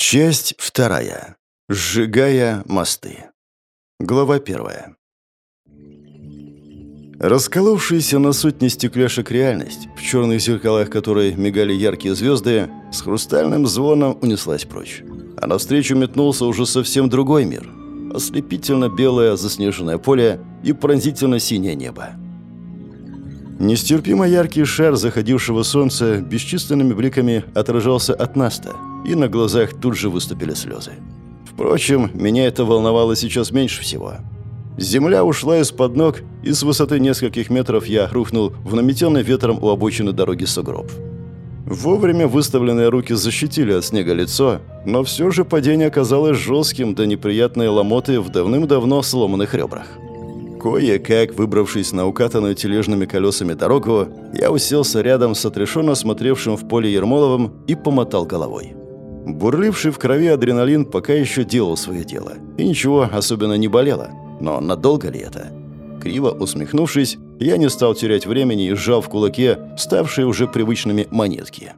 Часть вторая. Сжигая мосты. Глава первая. Расколовшаяся на сотни стекляшек реальность, в черных зеркалах которой мигали яркие звезды, с хрустальным звоном унеслась прочь. А навстречу метнулся уже совсем другой мир. Ослепительно белое заснеженное поле и пронзительно синее небо. Нестерпимо яркий шар заходившего солнца бесчисленными бликами отражался от наста, и на глазах тут же выступили слезы. Впрочем, меня это волновало сейчас меньше всего. Земля ушла из-под ног, и с высоты нескольких метров я рухнул в наметенный ветром у обочины дороги сугроб. Вовремя выставленные руки защитили от снега лицо, но все же падение оказалось жестким до неприятной ломоты в давным-давно сломанных ребрах. Кое-как, выбравшись на укатанную тележными колесами дорогу, я уселся рядом с отрешенно смотревшим в поле Ермоловым и помотал головой. Бурливший в крови адреналин пока еще делал свое дело, и ничего особенно не болело. Но надолго ли это? Криво усмехнувшись, я не стал терять времени и сжал в кулаке ставшие уже привычными монетки.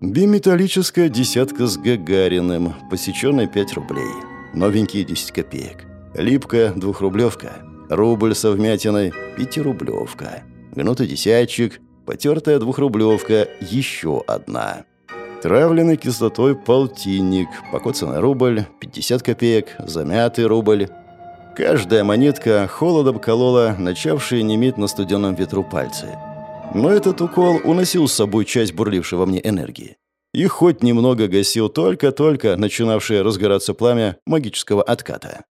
Биметаллическая десятка с Гагариным, посеченная 5 рублей. Новенькие 10 копеек. Липкая двухрублевка. Рубль со вмятиной, пятирублевка. Гнутый десятчик, потертая двухрублевка, еще одна. Травленный кислотой полтинник, покоцанный рубль, 50 копеек, замятый рубль. Каждая монетка холодом колола начавшие неметь на студенном ветру пальцы. Но этот укол уносил с собой часть бурлившей во мне энергии. И хоть немного гасил только-только начинавшее разгораться пламя магического отката.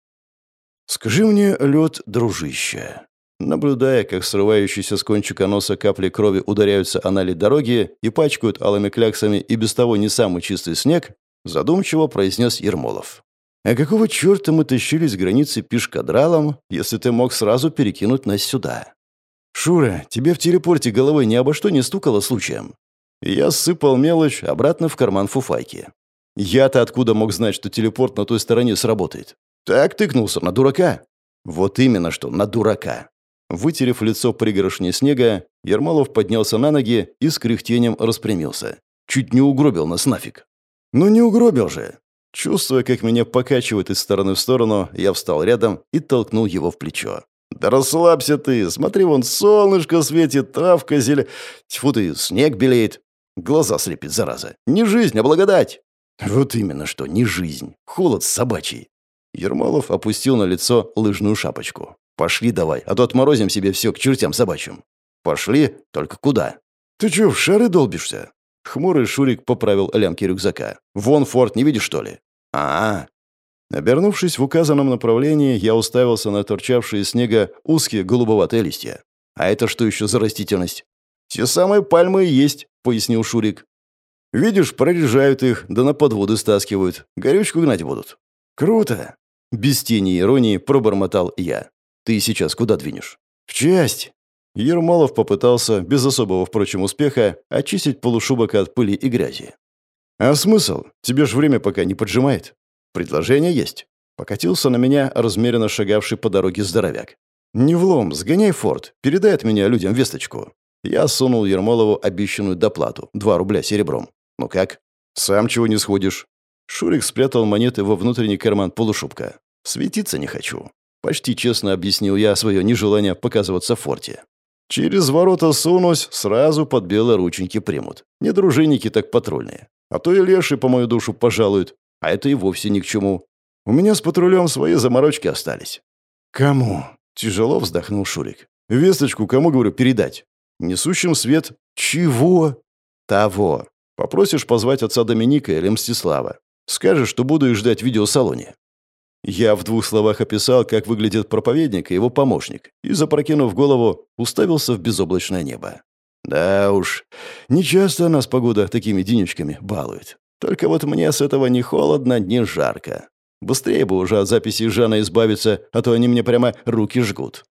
«Скажи мне, лед, дружище». Наблюдая, как срывающиеся с кончика носа капли крови ударяются о налит дороги и пачкают алыми кляксами и без того не самый чистый снег, задумчиво произнес Ермолов. «А какого черта мы тащились границы пешкадралом, если ты мог сразу перекинуть нас сюда?» «Шура, тебе в телепорте головой ни обо что не стукало случаем?» Я сыпал мелочь обратно в карман фуфайки. Я-то откуда мог знать, что телепорт на той стороне сработает? Так тыкнулся на дурака. Вот именно что, на дурака. Вытерев лицо пригорошней снега, Ермолов поднялся на ноги и с кряхтением распрямился. Чуть не угробил нас нафиг. Ну не угробил же. Чувствуя, как меня покачивает из стороны в сторону, я встал рядом и толкнул его в плечо. «Да расслабься ты! Смотри, вон солнышко светит, травка зеле... Тьфу ты, снег белеет. Глаза слепит, зараза. Не жизнь, а благодать!» «Вот именно что, не жизнь. Холод собачий. Ермолов опустил на лицо лыжную шапочку. «Пошли давай, а то отморозим себе все к чертям собачьим». «Пошли? Только куда?» «Ты чё, в шары долбишься?» Хмурый Шурик поправил лямки рюкзака. «Вон форт, не видишь, что ли?» «А-а». Обернувшись в указанном направлении, я уставился на торчавшие из снега узкие голубоватые листья. «А это что еще за растительность?» «Те самые пальмы и есть», — пояснил Шурик. «Видишь, прорежают их, да на подводы стаскивают. Горючку гнать будут». «Круто!» Без тени иронии пробормотал я. «Ты сейчас куда двинешь?» «В часть!» Ермолов попытался, без особого, впрочем, успеха, очистить полушубок от пыли и грязи. «А смысл? Тебе ж время пока не поджимает. Предложение есть». Покатился на меня размеренно шагавший по дороге здоровяк. «Не влом, сгоняй форт, передай от меня людям весточку». Я сунул Ермолову обещанную доплату, два рубля серебром. «Ну как? Сам чего не сходишь?» Шурик спрятал монеты во внутренний карман полушубка. «Светиться не хочу». Почти честно объяснил я свое нежелание показываться в форте. «Через ворота сунусь, сразу под белые рученьки примут. Не дружинники, так патрульные. А то и леши по мою душу пожалуют. А это и вовсе ни к чему. У меня с патрулем свои заморочки остались». «Кому?» — тяжело вздохнул Шурик. «Весточку кому, говорю, передать?» «Несущим свет...» «Чего?» «Того. Попросишь позвать отца Доминика или Мстислава. Скажешь, что буду их ждать в видеосалоне». Я в двух словах описал, как выглядит проповедник и его помощник, и, запрокинув голову, уставился в безоблачное небо. Да уж, нечасто нас погода такими денечками балует. Только вот мне с этого ни холодно, ни жарко. Быстрее бы уже от записи Жана избавиться, а то они мне прямо руки жгут.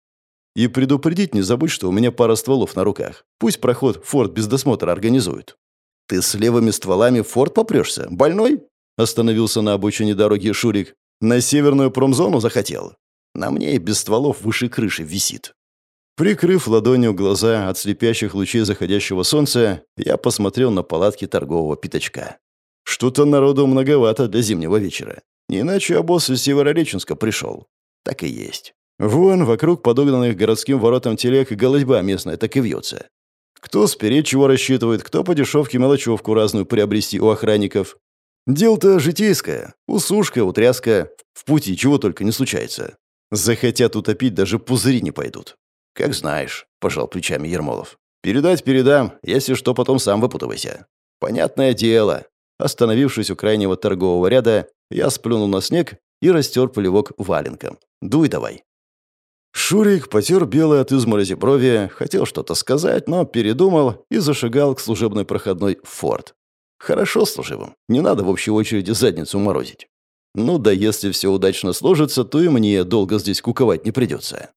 И предупредить не забудь, что у меня пара стволов на руках. Пусть проход форт без досмотра организует. Ты с левыми стволами в форт попрешься? Больной? Остановился на обочине дороги Шурик. «На северную промзону захотел? На мне и без стволов выше крыши висит». Прикрыв ладонью глаза от слепящих лучей заходящего солнца, я посмотрел на палатки торгового пятачка. Что-то народу многовато для зимнего вечера. Не иначе обоз из Северореченска пришел. Так и есть. Вон, вокруг подогнанных городским воротам телег голодьба местная так и вьется. Кто спереть чего рассчитывает, кто по дешевке мелочевку разную приобрести у охранников. Дело-то житейское. Усушка, утряска. В пути чего только не случается. Захотят утопить, даже пузыри не пойдут. «Как знаешь», — пожал плечами Ермолов. «Передать передам, если что, потом сам выпутывайся». «Понятное дело». Остановившись у крайнего торгового ряда, я сплюнул на снег и растер полевок валенком. «Дуй давай». Шурик потер белое от изморози брови, хотел что-то сказать, но передумал и зашагал к служебной проходной в форт. Хорошо служивым, не надо в общей очереди задницу морозить. Ну да если все удачно сложится, то и мне долго здесь куковать не придется.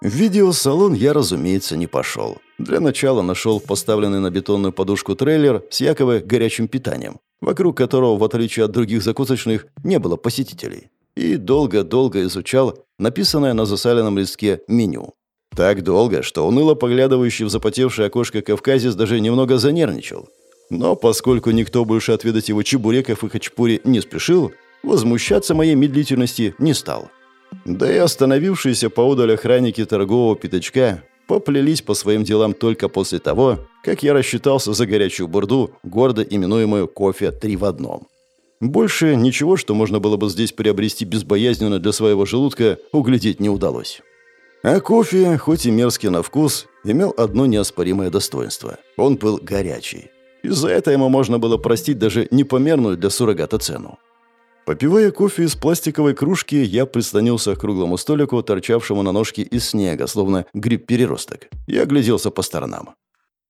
В видеосалон я, разумеется, не пошел. Для начала нашел поставленный на бетонную подушку трейлер с якобы горячим питанием, вокруг которого, в отличие от других закусочных, не было посетителей. И долго-долго изучал написанное на засаленном листке меню. Так долго, что уныло поглядывающий в запотевшее окошко Кавказец даже немного занервничал. Но поскольку никто больше отведать его чебуреков и хачпури не спешил, возмущаться моей медлительности не стал. Да и остановившиеся поодаль охранники торгового пятачка поплелись по своим делам только после того, как я рассчитался за горячую бурду, гордо именуемую «кофе три в одном». Больше ничего, что можно было бы здесь приобрести безбоязненно для своего желудка, углядеть не удалось. А кофе, хоть и мерзкий на вкус, имел одно неоспоримое достоинство. Он был горячий. И за это ему можно было простить даже непомерную для суррогата цену. Попивая кофе из пластиковой кружки, я прислонился к круглому столику, торчавшему на ножке из снега, словно гриб-переросток. Я огляделся по сторонам.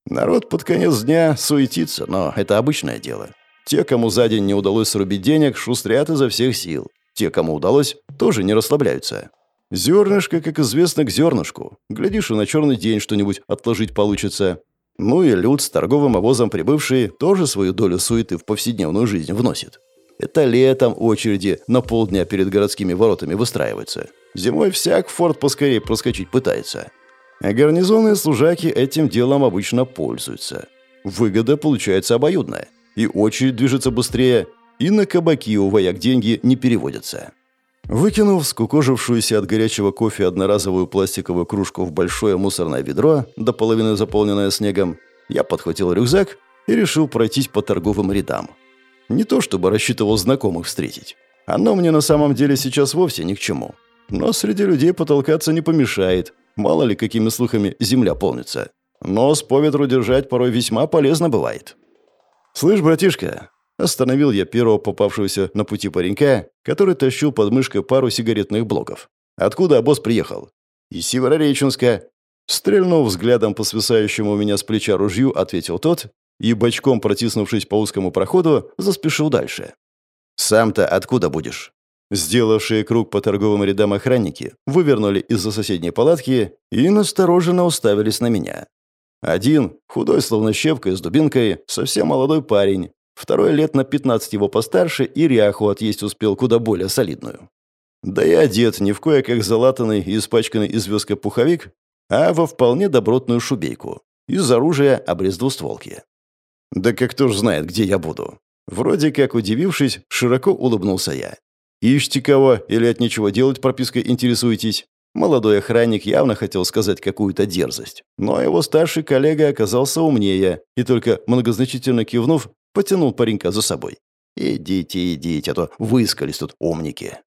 Народ под конец дня суетится, но это обычное дело. Те, кому за день не удалось срубить денег, шустрят изо всех сил. Те, кому удалось, тоже не расслабляются. Зернышко, как известно, к зернышку. Глядишь, и на черный день что-нибудь отложить получится. Ну и люд с торговым овозом прибывший тоже свою долю суеты в повседневную жизнь вносит. Это летом очереди на полдня перед городскими воротами выстраиваются. Зимой всяк форт поскорее проскочить пытается. А гарнизонные служаки этим делом обычно пользуются. Выгода получается обоюдная. И очередь движется быстрее, и на кабаки у вояк деньги не переводятся. Выкинув скукожившуюся от горячего кофе одноразовую пластиковую кружку в большое мусорное ведро, до половины заполненное снегом, я подхватил рюкзак и решил пройтись по торговым рядам. Не то чтобы рассчитывал знакомых встретить. Оно мне на самом деле сейчас вовсе ни к чему. Но среди людей потолкаться не помешает. Мало ли, какими слухами земля полнится. Нос по ветру держать порой весьма полезно бывает. «Слышь, братишка!» Остановил я первого попавшегося на пути паренька, который тащил под мышкой пару сигаретных блоков. «Откуда обоз приехал?» «Из Северореченска». Стрельнув взглядом по свисающему у меня с плеча ружью, ответил тот и, бочком протиснувшись по узкому проходу, заспешил дальше. «Сам-то откуда будешь?» Сделавшие круг по торговым рядам охранники вывернули из-за соседней палатки и настороженно уставились на меня. Один, худой словно щепкой с дубинкой, совсем молодой парень, второй лет на 15 его постарше и ряху отъесть успел куда более солидную. Да и одет не в кое-как залатанный и испачканный известкой пуховик, а во вполне добротную шубейку. Из оружия обрез двустволки. Да как кто ж знает, где я буду? Вроде как удивившись, широко улыбнулся я. Ищите кого или от нечего делать пропиской интересуетесь? Молодой охранник явно хотел сказать какую-то дерзость, но его старший коллега оказался умнее и только многозначительно кивнув, потянул паренька за собой. «Идите, идите, а то выискались тут умники».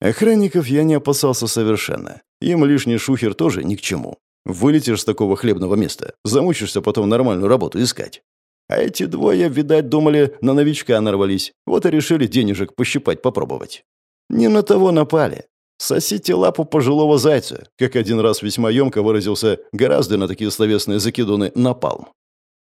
Охранников я не опасался совершенно. Им лишний шухер тоже ни к чему. Вылетишь с такого хлебного места, замучишься потом нормальную работу искать. А эти двое, видать, думали, на новичка нарвались. Вот и решили денежек пощипать попробовать. Не на того напали. Сосите лапу пожилого зайца, как один раз весьма емко выразился, гораздо на такие словесные закидоны напалм.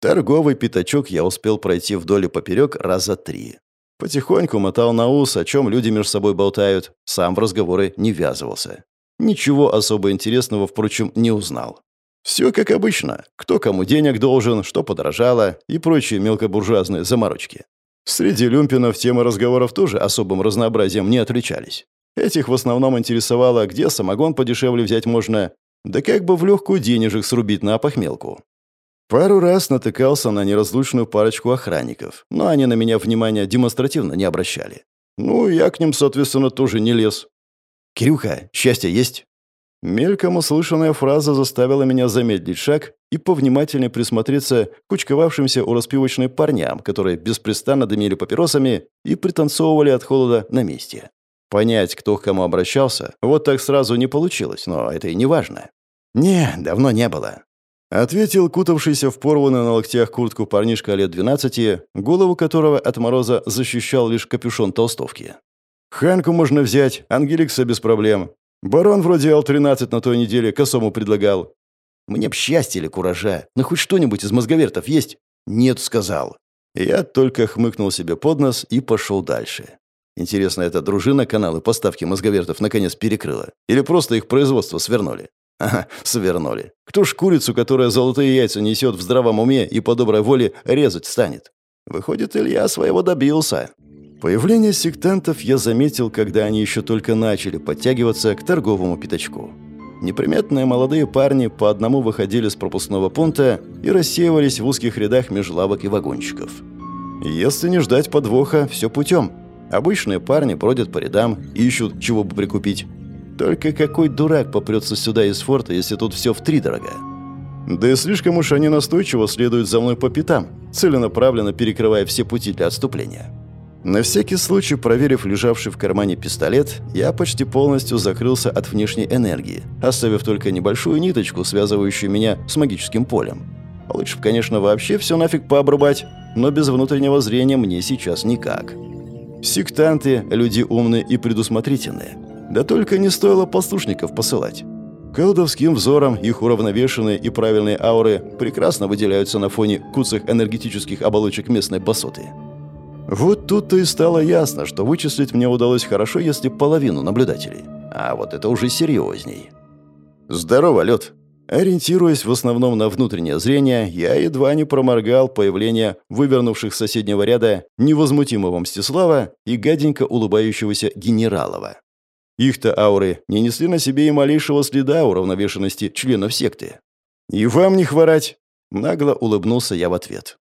Торговый пятачок я успел пройти вдоль и поперек раза три. Потихоньку мотал на ус, о чем люди между собой болтают, сам в разговоры не ввязывался. Ничего особо интересного, впрочем, не узнал. Все как обычно. Кто кому денег должен, что подорожало и прочие мелкобуржуазные заморочки. Среди люмпинов темы разговоров тоже особым разнообразием не отличались. Этих в основном интересовало, где самогон подешевле взять можно, да как бы в легкую денежек срубить на опохмелку. Пару раз натыкался на неразлучную парочку охранников, но они на меня внимания демонстративно не обращали. Ну, я к ним, соответственно, тоже не лез. «Кирюха, счастье есть?» Мельком услышанная фраза заставила меня замедлить шаг и повнимательнее присмотреться к кучковавшимся у распивочной парням, которые беспрестанно дымили папиросами и пританцовывали от холода на месте. Понять, кто к кому обращался, вот так сразу не получилось, но это и не важно. «Не, давно не было», — ответил кутавшийся в порванную на локтях куртку парнишка лет 12, голову которого от мороза защищал лишь капюшон толстовки. «Ханку можно взять, Ангеликса без проблем. Барон вроде Ал-13 на той неделе косому предлагал. Мне б счастье или куража, но хоть что-нибудь из мозговертов есть? Нет, сказал. Я только хмыкнул себе под нос и пошел дальше. Интересно, эта дружина каналы поставки мозговертов наконец перекрыла? Или просто их производство свернули? Ага, свернули. Кто ж курицу, которая золотые яйца несет в здравом уме и по доброй воле резать станет? Выходит, Илья своего добился. Появление сектантов я заметил, когда они еще только начали подтягиваться к торговому пятачку. Неприметные молодые парни по одному выходили с пропускного пункта и рассеивались в узких рядах меж лавок и вагончиков. Если не ждать подвоха, все путем. Обычные парни бродят по рядам, ищут, чего бы прикупить. Только какой дурак попрется сюда из форта, если тут все втридорога? Да и слишком уж они настойчиво следуют за мной по пятам, целенаправленно перекрывая все пути для отступления. На всякий случай, проверив лежавший в кармане пистолет, я почти полностью закрылся от внешней энергии, оставив только небольшую ниточку, связывающую меня с магическим полем. Лучше, конечно, вообще все нафиг пообрубать, но без внутреннего зрения мне сейчас никак. Сектанты – люди умные и предусмотрительные. Да только не стоило послушников посылать. Колдовским взором их уравновешенные и правильные ауры прекрасно выделяются на фоне куцых энергетических оболочек местной басоты. Вот тут-то и стало ясно, что вычислить мне удалось хорошо, если половину наблюдателей. А вот это уже серьезней. «Здорово, лед!» Ориентируясь в основном на внутреннее зрение, я едва не проморгал появление вывернувших соседнего ряда невозмутимого Мстислава и гаденько улыбающегося Генералова. Их-то ауры не несли на себе и малейшего следа уравновешенности членов секты. «И вам не хворать!» — нагло улыбнулся я в ответ.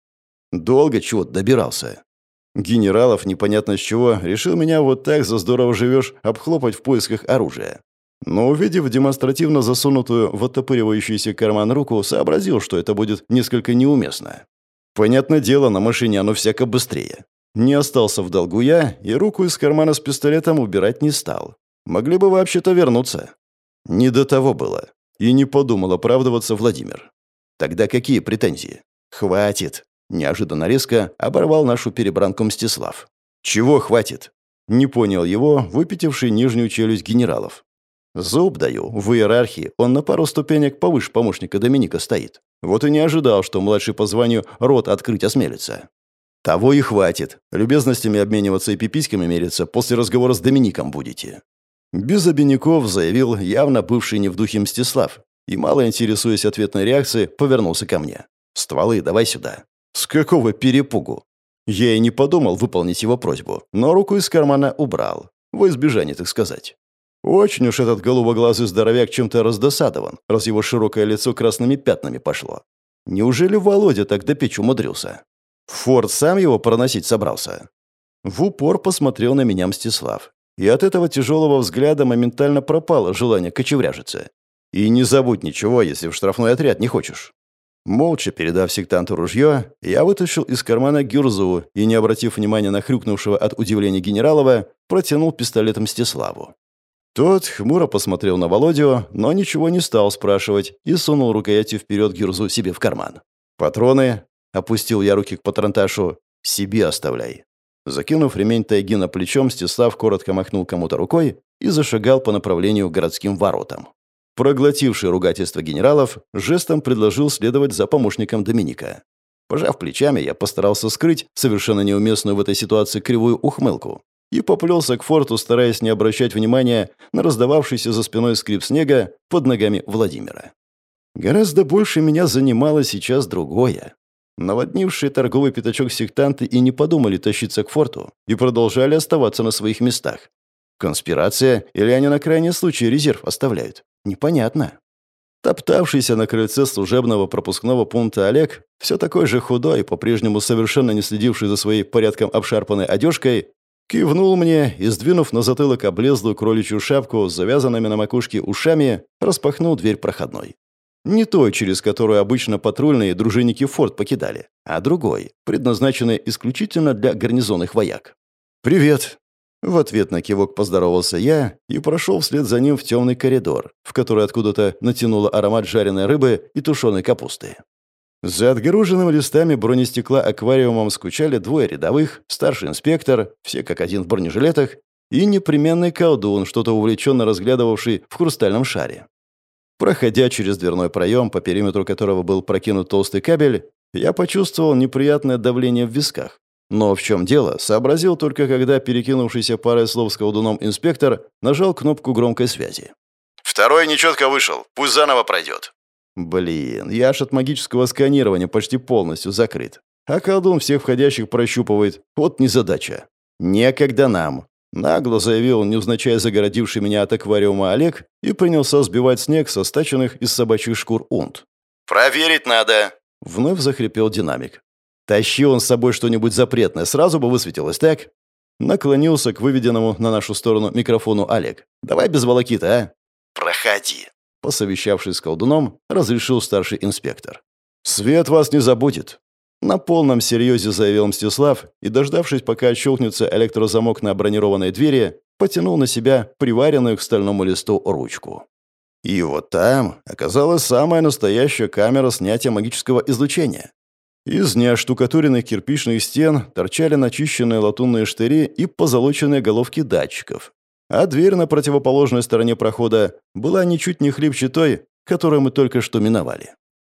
Долго чего-то добирался. Генералов, непонятно с чего, решил меня вот так за здорово живешь обхлопать в поисках оружия. Но увидев демонстративно засунутую в оттопыривающийся карман руку, сообразил, что это будет несколько неуместно. Понятное дело, на машине оно всяко быстрее. Не остался в долгу я, и руку из кармана с пистолетом убирать не стал. Могли бы вообще-то вернуться. Не до того было. И не подумал оправдываться Владимир. Тогда какие претензии? Хватит. Неожиданно резко оборвал нашу перебранку Мстислав. «Чего хватит?» Не понял его, выпятивший нижнюю челюсть генералов. «Зуб даю, в иерархии он на пару ступенек повыше помощника Доминика стоит. Вот и не ожидал, что младший по званию рот открыть осмелится. Того и хватит. Любезностями обмениваться и пиписьками мериться после разговора с Домиником будете». Без обиняков заявил явно бывший не в духе Мстислав и, мало интересуясь ответной реакцией, повернулся ко мне. «Стволы давай сюда». С какого перепугу? Я и не подумал выполнить его просьбу, но руку из кармана убрал. Во избежание, так сказать. Очень уж этот голубоглазый здоровяк чем-то раздосадован, раз его широкое лицо красными пятнами пошло. Неужели Володя так до печь умудрился? Форд сам его проносить собрался. В упор посмотрел на меня Мстислав. И от этого тяжелого взгляда моментально пропало желание кочевряжиться. И не забудь ничего, если в штрафной отряд не хочешь. Молча передав сектанту ружье, я вытащил из кармана гюрзу и, не обратив внимания на хрюкнувшего от удивления генералова, протянул пистолетом Мстиславу. Тот хмуро посмотрел на Володю, но ничего не стал спрашивать и сунул рукоятью вперед гюрзу себе в карман. «Патроны?» — опустил я руки к патронташу. «Себе оставляй». Закинув ремень тайги на плечо, Мстислав коротко махнул кому-то рукой и зашагал по направлению к городским воротам. Проглотивший ругательство генералов, жестом предложил следовать за помощником Доминика. Пожав плечами, я постарался скрыть совершенно неуместную в этой ситуации кривую ухмылку и поплелся к форту, стараясь не обращать внимания на раздававшийся за спиной скрип снега под ногами Владимира. Гораздо больше меня занимало сейчас другое. Наводнившие торговый пятачок сектанты и не подумали тащиться к форту и продолжали оставаться на своих местах. Конспирация или они на крайний случай резерв оставляют? Непонятно. Топтавшийся на крыльце служебного пропускного пункта Олег, все такой же худой, по-прежнему совершенно не следивший за своей порядком обшарпанной одежкой, кивнул мне и, сдвинув на затылок облезлую кроличью шапку с завязанными на макушке ушами, распахнул дверь проходной. Не той, через которую обычно патрульные дружинники форт покидали, а другой, предназначенной исключительно для гарнизонных вояк. «Привет!» В ответ на кивок поздоровался я и прошел вслед за ним в темный коридор, в который откуда-то натянуло аромат жареной рыбы и тушеной капусты. За отгороженным листами бронестекла аквариумом скучали двое рядовых, старший инспектор, все как один в бронежилетах, и непременный колдун, что-то увлеченно разглядывавший в хрустальном шаре. Проходя через дверной проем, по периметру которого был прокинут толстый кабель, я почувствовал неприятное давление в висках. Но в чем дело, сообразил только когда перекинувшийся парой слов с колдуном инспектор нажал кнопку громкой связи. «Второй нечетко вышел. Пусть заново пройдет». Блин, я аж от магического сканирования почти полностью закрыт. А колдун всех входящих прощупывает. Вот незадача. «Некогда нам», — нагло заявил невзначай загородивший меня от аквариума Олег и принялся сбивать снег со стаченных из собачьих шкур унт. «Проверить надо», — вновь захрипел динамик. Тащи он с собой что-нибудь запретное, сразу бы высветилось, так? Наклонился к выведенному на нашу сторону микрофону Олег. Давай без волокита, а? Проходи. Посовещавшись с колдуном, разрешил старший инспектор. «Свет вас не забудет», на полном серьезе заявил Мстислав и, дождавшись, пока отщелкнется электрозамок на бронированной двери, потянул на себя приваренную к стальному листу ручку. И вот там оказалась самая настоящая камера снятия магического излучения. Из неоштукатуренных кирпичных стен торчали начищенные латунные штыри и позолоченные головки датчиков. А дверь на противоположной стороне прохода была ничуть не хлипче той, которую мы только что миновали.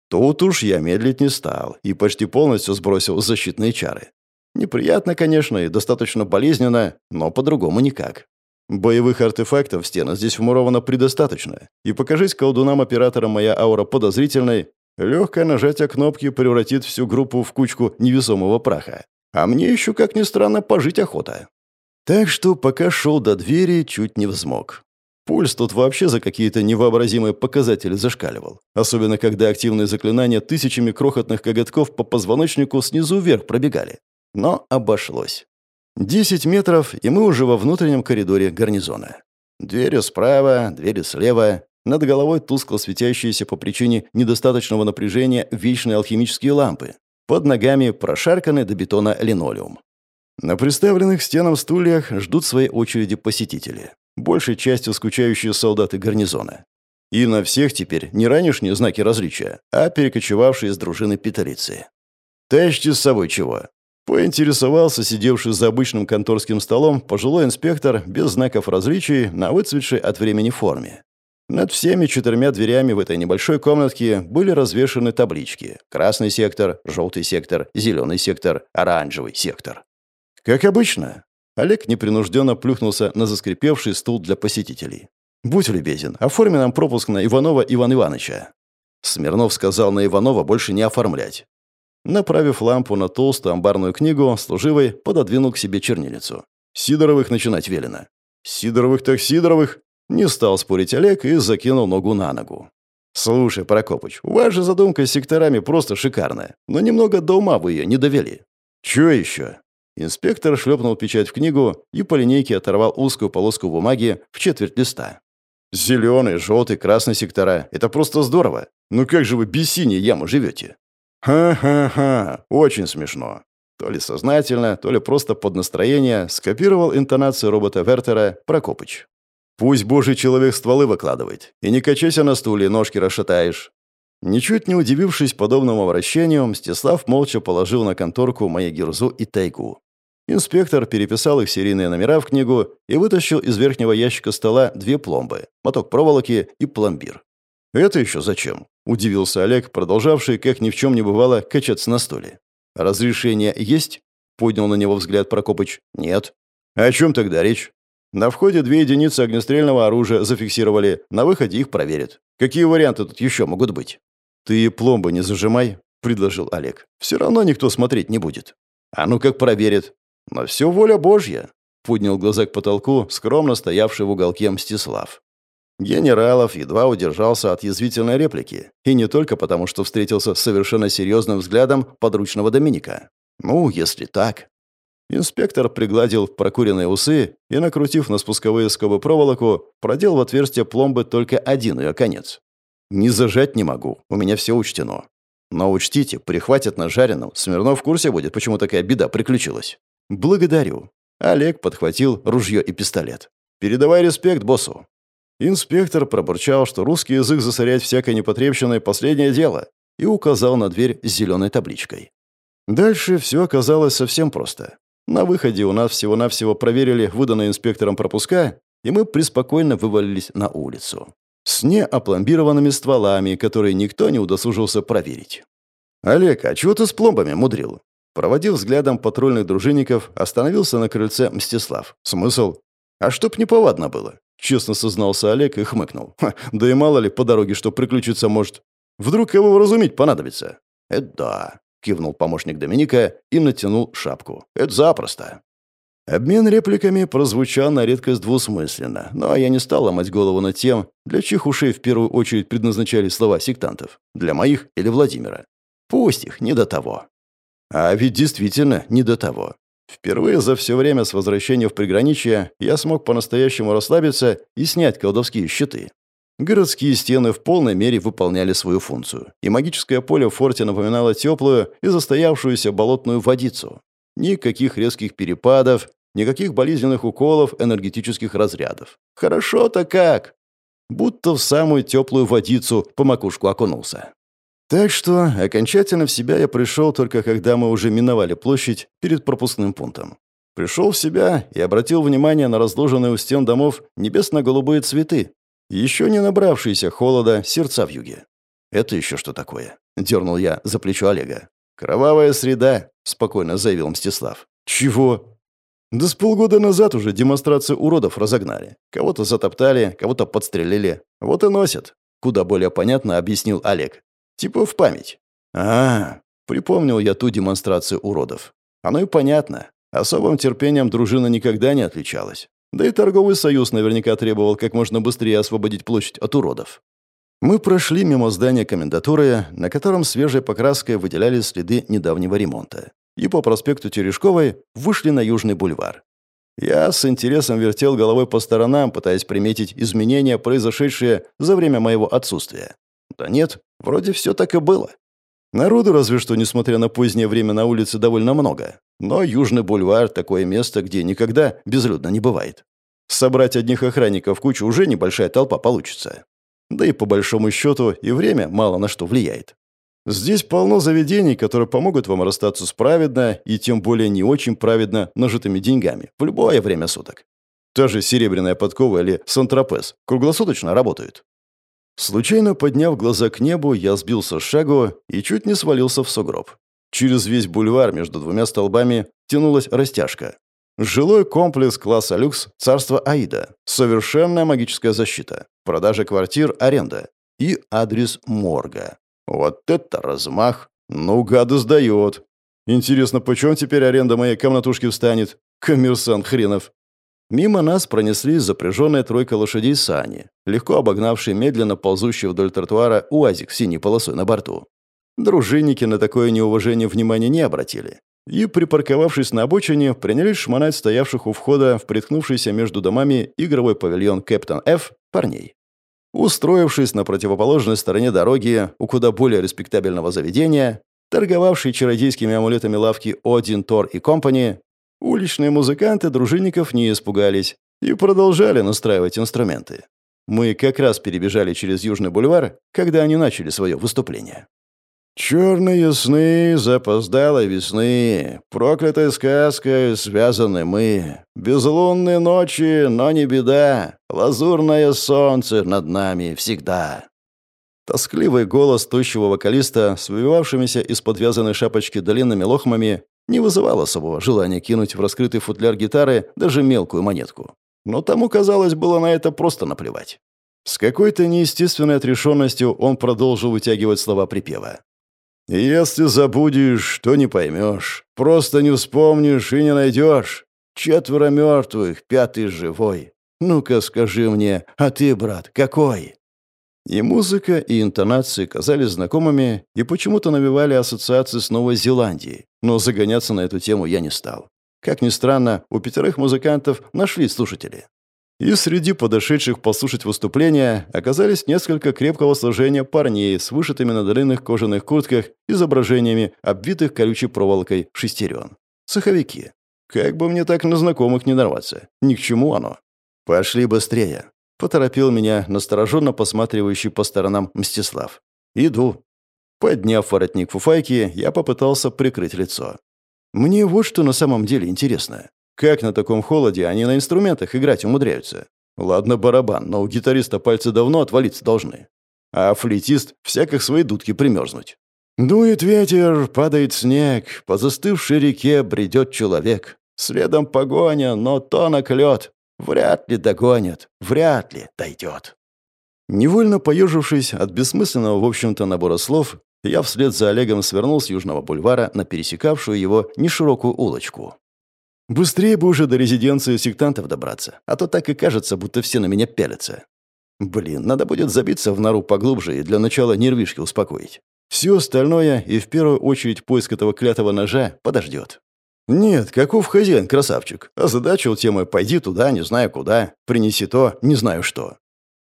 Тут уж я медлить не стал и почти полностью сбросил защитные чары. Неприятно, конечно, и достаточно болезненно, но по-другому никак. Боевых артефактов в стенах здесь вмуровано предостаточно, и покажись колдунам-операторам моя аура подозрительной, Легкое нажатие кнопки превратит всю группу в кучку невесомого праха. А мне еще, как ни странно, пожить охота. Так что пока шел до двери, чуть не взмок. Пульс тут вообще за какие-то невообразимые показатели зашкаливал. Особенно, когда активные заклинания тысячами крохотных коготков по позвоночнику снизу вверх пробегали. Но обошлось. Десять метров, и мы уже во внутреннем коридоре гарнизона. Двери справа, двери слева, над головой тускло светящиеся по причине недостаточного напряжения вечные алхимические лампы. Под ногами прошарканный до бетона линолеум. На приставленных стенам стульях ждут своей очереди посетители. Большей частью скучающие солдаты гарнизона. И на всех теперь не ранешние знаки различия, а перекочевавшие из дружины питалицы. «Тащите с собой чего?» Поинтересовался сидевший за обычным конторским столом пожилой инспектор без знаков различий на выцветшей от времени форме. Над всеми четырьмя дверями в этой небольшой комнатке были развешаны таблички. Красный сектор, желтый сектор, зеленый сектор, оранжевый сектор. Как обычно, Олег непринужденно плюхнулся на заскрипевший стул для посетителей. «Будь любезен, оформи нам пропуск на Иванова Ивана Ивановича». Смирнов сказал на Иванова больше не оформлять. Направив лампу на толстую амбарную книгу, служивый пододвинул к себе чернильницу. «Сидоровых начинать велено». «Сидоровых так Сидоровых!» Не стал спорить Олег и закинул ногу на ногу. «Слушай, Прокопыч, же задумка с секторами просто шикарная, но немного до ума вы ее не довели». «Чё еще?» Инспектор шлепнул печать в книгу и по линейке оторвал узкую полоску бумаги в четверть листа. «Зеленый, желтый, красный сектора. Это просто здорово. Ну как же вы без синей ямы живете?» «Ха-ха-ха, очень смешно». То ли сознательно, то ли просто под настроение скопировал интонацию робота Вертера Прокопыч. Пусть божий человек стволы выкладывает. И не качайся на стуле, ножки расшатаешь». Ничуть не удивившись подобному обращению, Мстислав молча положил на конторку мои гирзу и тайгу. Инспектор переписал их серийные номера в книгу и вытащил из верхнего ящика стола две пломбы, моток проволоки и пломбир. «Это еще зачем?» – удивился Олег, продолжавший, как ни в чем не бывало, качаться на стуле. «Разрешение есть?» – поднял на него взгляд Прокопыч. «Нет». «О чем тогда речь?» На входе две единицы огнестрельного оружия зафиксировали, на выходе их проверят. Какие варианты тут еще могут быть? «Ты пломбы не зажимай», — предложил Олег. «Все равно никто смотреть не будет». «А ну как проверит?» «Но все воля Божья», — поднял глаза к потолку, скромно стоявший в уголке Мстислав. Генералов едва удержался от язвительной реплики, и не только потому, что встретился с совершенно серьезным взглядом подручного Доминика. Ну, если так. Инспектор пригладил прокуренные усы и, накрутив на спусковые скобы проволоку, продел в отверстие пломбы только один ее конец. «Не зажать не могу, у меня все учтено. Но учтите, прихватят на жареном, Смирнов в курсе будет, почему такая беда приключилась». «Благодарю». Олег подхватил ружье и пистолет. «Передавай респект боссу». Инспектор пробурчал, что русский язык засорять всякой непотребщиной – последнее дело, и указал на дверь с зеленой табличкой. Дальше все оказалось совсем просто. На выходе у нас всего-навсего проверили выданные инспектором пропуска, и мы преспокойно вывалились на улицу. С неопломбированными стволами, которые никто не удосужился проверить. «Олег, а чего ты с пломбами мудрил?» Проводив взглядом патрульных дружинников, остановился на крыльце Мстислав. «Смысл? А чтоб неповадно было. Честно сознался Олег и хмыкнул. да и мало ли по дороге что приключиться может. Вдруг кого вразумить понадобится? Это да, кивнул помощник Доминика и натянул шапку. Это запросто. Обмен репликами прозвучал на редкость двусмысленно, но я не стал ломать голову над тем, для чьих ушей в первую очередь предназначались слова сектантов. Для моих или Владимира. Пусть их, не до того. А ведь действительно не до того. Впервые за все время с возвращения в приграничье я смог по-настоящему расслабиться и снять колдовские щиты. Городские стены в полной мере выполняли свою функцию, и магическое поле в форте напоминало теплую и застоявшуюся болотную водицу. Никаких резких перепадов, никаких болезненных уколов, энергетических разрядов. Хорошо-то как! Будто в самую теплую водицу по макушку окунулся. Так что окончательно в себя я пришел только когда мы уже миновали площадь перед пропускным пунктом. Пришел в себя и обратил внимание на разложенные у стен домов небесно-голубые цветы, еще не набравшиеся холода сердца в юге. «Это еще что такое?» — дернул я за плечо Олега. «Кровавая среда», — спокойно заявил Мстислав. «Чего?» «Да с полгода назад уже демонстрации уродов разогнали. Кого-то затоптали, кого-то подстрелили. Вот и носят», — куда более понятно объяснил Олег. Типа в память. А, припомнил я ту демонстрацию уродов. Оно и понятно. Особым терпением дружина никогда не отличалась. Да и торговый союз наверняка требовал как можно быстрее освободить площадь от уродов. Мы прошли мимо здания комендатуры, на котором свежей покраской выделялись следы недавнего ремонта. И по проспекту Терешковой вышли на Южный бульвар. Я с интересом вертел головой по сторонам, пытаясь приметить изменения, произошедшие за время моего отсутствия. Да нет, вроде все так и было. Народу разве что, несмотря на позднее время на улице, довольно много. Но Южный бульвар — такое место, где никогда безлюдно не бывает. Собрать одних охранников в кучу уже небольшая толпа получится. Да и по большому счету и время мало на что влияет. Здесь полно заведений, которые помогут вам расстаться с праведно и тем более не очень праведно нажитыми деньгами в любое время суток. Та же серебряная подкова или сантропез круглосуточно работают. Случайно подняв глаза к небу, я сбился с шагу и чуть не свалился в сугроб. Через весь бульвар между двумя столбами тянулась растяжка. Жилой комплекс класса люкс «Царство Аида». Совершенная магическая защита. Продажа квартир, аренда. И адрес морга. Вот это размах! Ну, гады сдает. Интересно, почем теперь аренда моей комнатушки встанет? Коммерсант хренов. Мимо нас пронеслись запряженная тройка лошадей сани, легко обогнавшие медленно ползущий вдоль тротуара УАЗик с синей полосой на борту. Дружинники на такое неуважение внимания не обратили. И, припарковавшись на обочине, принялись шмонать стоявших у входа в приткнувшийся между домами игровой павильон Кэптон Ф парней. Устроившись на противоположной стороне дороги у куда более респектабельного заведения, торговавший чародейскими амулетами лавки Один, Тор и Компани, Уличные музыканты дружинников не испугались и продолжали настраивать инструменты. Мы как раз перебежали через Южный бульвар, когда они начали свое выступление. «Черные сны запоздалой весны, проклятой сказкой связаны мы. Безлунные ночи, но не беда, лазурное солнце над нами всегда». Тоскливый голос тощего вокалиста с выбивавшимися из подвязанной шапочки длинными лохмами не вызывал особого желания кинуть в раскрытый футляр гитары даже мелкую монетку. Но тому, казалось, было на это просто наплевать. С какой-то неестественной отрешенностью он продолжил вытягивать слова припева. «Если забудешь, то не поймешь, просто не вспомнишь и не найдешь. Четверо мертвых, пятый живой. Ну-ка скажи мне, а ты, брат, какой?» И музыка, и интонации казались знакомыми и почему-то навевали ассоциации с Новой Зеландией, но загоняться на эту тему я не стал. Как ни странно, у пятерых музыкантов нашли слушатели. И среди подошедших послушать выступления оказались несколько крепкого сложения парней с вышитыми на длинных кожаных куртках изображениями обвитых колючей проволокой шестерен. Цеховики. Как бы мне так на знакомых не нарваться. Ни к чему оно. «Пошли быстрее», — поторопил меня настороженно посматривающий по сторонам Мстислав. «Иду». Подняв воротник фуфайки, я попытался прикрыть лицо. Мне вот что на самом деле интересно. Как на таком холоде они на инструментах играть умудряются? Ладно, барабан, но у гитариста пальцы давно отвалиться должны. А флейтист всяких свои дудки примерзнуть. Дует ветер, падает снег, по застывшей реке бредет человек. Следом погоня, но тонок лед. Вряд ли догонят, вряд ли дойдет. Невольно поежившись от бессмысленного, в общем-то, набора слов, я вслед за Олегом свернул с Южного бульвара на пересекавшую его неширокую улочку. Быстрее бы уже до резиденции сектантов добраться, а то так и кажется, будто все на меня пялятся. Блин, надо будет забиться в нору поглубже и для начала нервишки успокоить. Все остальное, и в первую очередь поиск этого клятого ножа, подождет. Нет, каков хозяин, красавчик. Озадачил темой «пойди туда, не знаю куда, принеси то, не знаю что».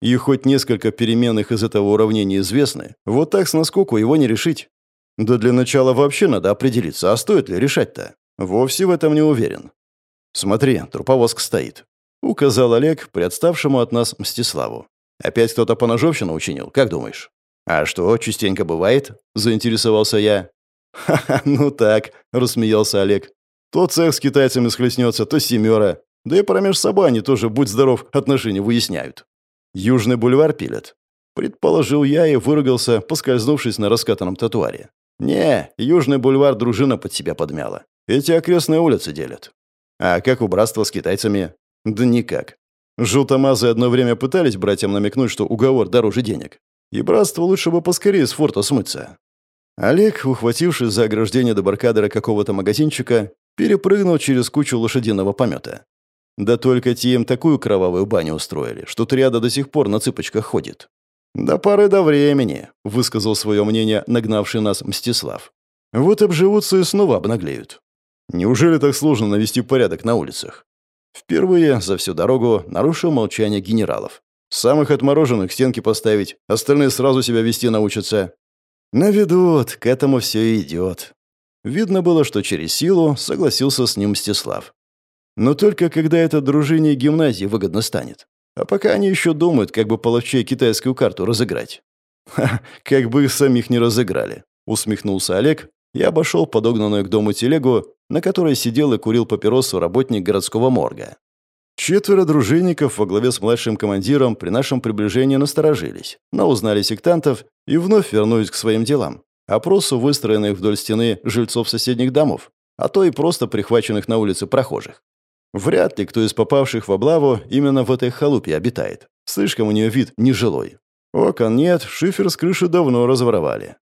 И хоть несколько переменных из этого уравнения известны, вот так с наскоку его не решить. Да для начала вообще надо определиться, а стоит ли решать-то? Вовсе в этом не уверен. Смотри, труповозка стоит. Указал Олег, приотставшему от нас Мстиславу. Опять кто-то по ножовщину учинил, как думаешь? А что, частенько бывает? Заинтересовался я. «Ха-ха, ну так», — рассмеялся Олег. «То цех с китайцами схлестнется, то семера. Да и промеж собой они тоже, будь здоров, отношения выясняют». Южный бульвар пилят. Предположил я и выругался, поскользнувшись на раскатанном татуаре. Не, Южный бульвар дружина под себя подмяла. Эти окрестные улицы делят. А как у братства с китайцами? Да никак. Желтомазы одно время пытались братьям намекнуть, что уговор дороже денег. И братство лучше бы поскорее с форта смыться. Олег, ухватившись за ограждение дебаркадера какого-то магазинчика, перепрыгнул через кучу лошадиного помета. Да только те им такую кровавую баню устроили, что триада до сих пор на цыпочках ходит. «До поры до времени», — высказал свое мнение нагнавший нас Мстислав. «Вот обживутся и снова обнаглеют. Неужели так сложно навести порядок на улицах?» Впервые за всю дорогу нарушил молчание генералов. «Самых отмороженных стенки поставить, остальные сразу себя вести научатся». «Наведут, к этому все и идет». Видно было, что через силу согласился с ним Мстислав. Но только когда это дружине гимназии выгодно станет. А пока они еще думают, как бы половчей китайскую карту разыграть. «Ха, как бы их самих не разыграли», — усмехнулся Олег и обошел подогнанную к дому телегу, на которой сидел и курил папиросу работник городского морга. Четверо дружинников во главе с младшим командиром при нашем приближении насторожились, но узнали сектантов и вновь вернулись к своим делам. Опросу выстроенных вдоль стены жильцов соседних домов, а то и просто прихваченных на улице прохожих. Вряд ли кто из попавших в облаву именно в этой халупе обитает. Слишком у нее вид нежилой. Окон нет, шифер с крыши давно разворовали.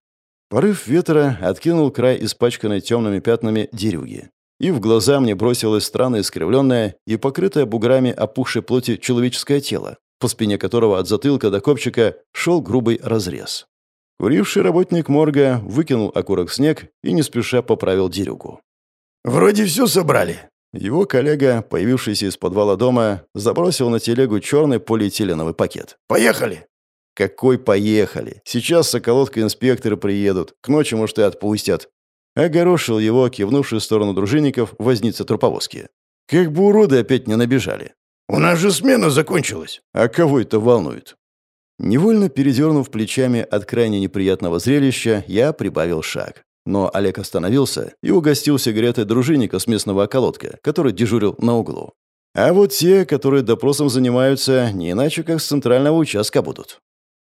Порыв ветра откинул край испачканной темными пятнами дерюги. И в глаза мне бросилось странное искривленное и покрытое буграми опухшей плоти человеческое тело, по спине которого от затылка до копчика шел грубый разрез. Куривший работник морга выкинул окурок в снег и не спеша поправил дерюгу. «Вроде все собрали», его коллега, появившийся из подвала дома, забросил на телегу черный полиэтиленовый пакет. «Поехали!» «Какой поехали? Сейчас соколотка инспекторы приедут. К ночи, может, и отпустят». Огорошил его, кивнувший в сторону дружинников, возница труповозки. «Как бы уроды опять не набежали». «У нас же смена закончилась». «А кого это волнует?» Невольно передернув плечами от крайне неприятного зрелища, я прибавил шаг. Но Олег остановился и угостил сигаретой дружинника с местного околотка, который дежурил на углу. А вот те, которые допросом занимаются, не иначе как с центрального участка будут.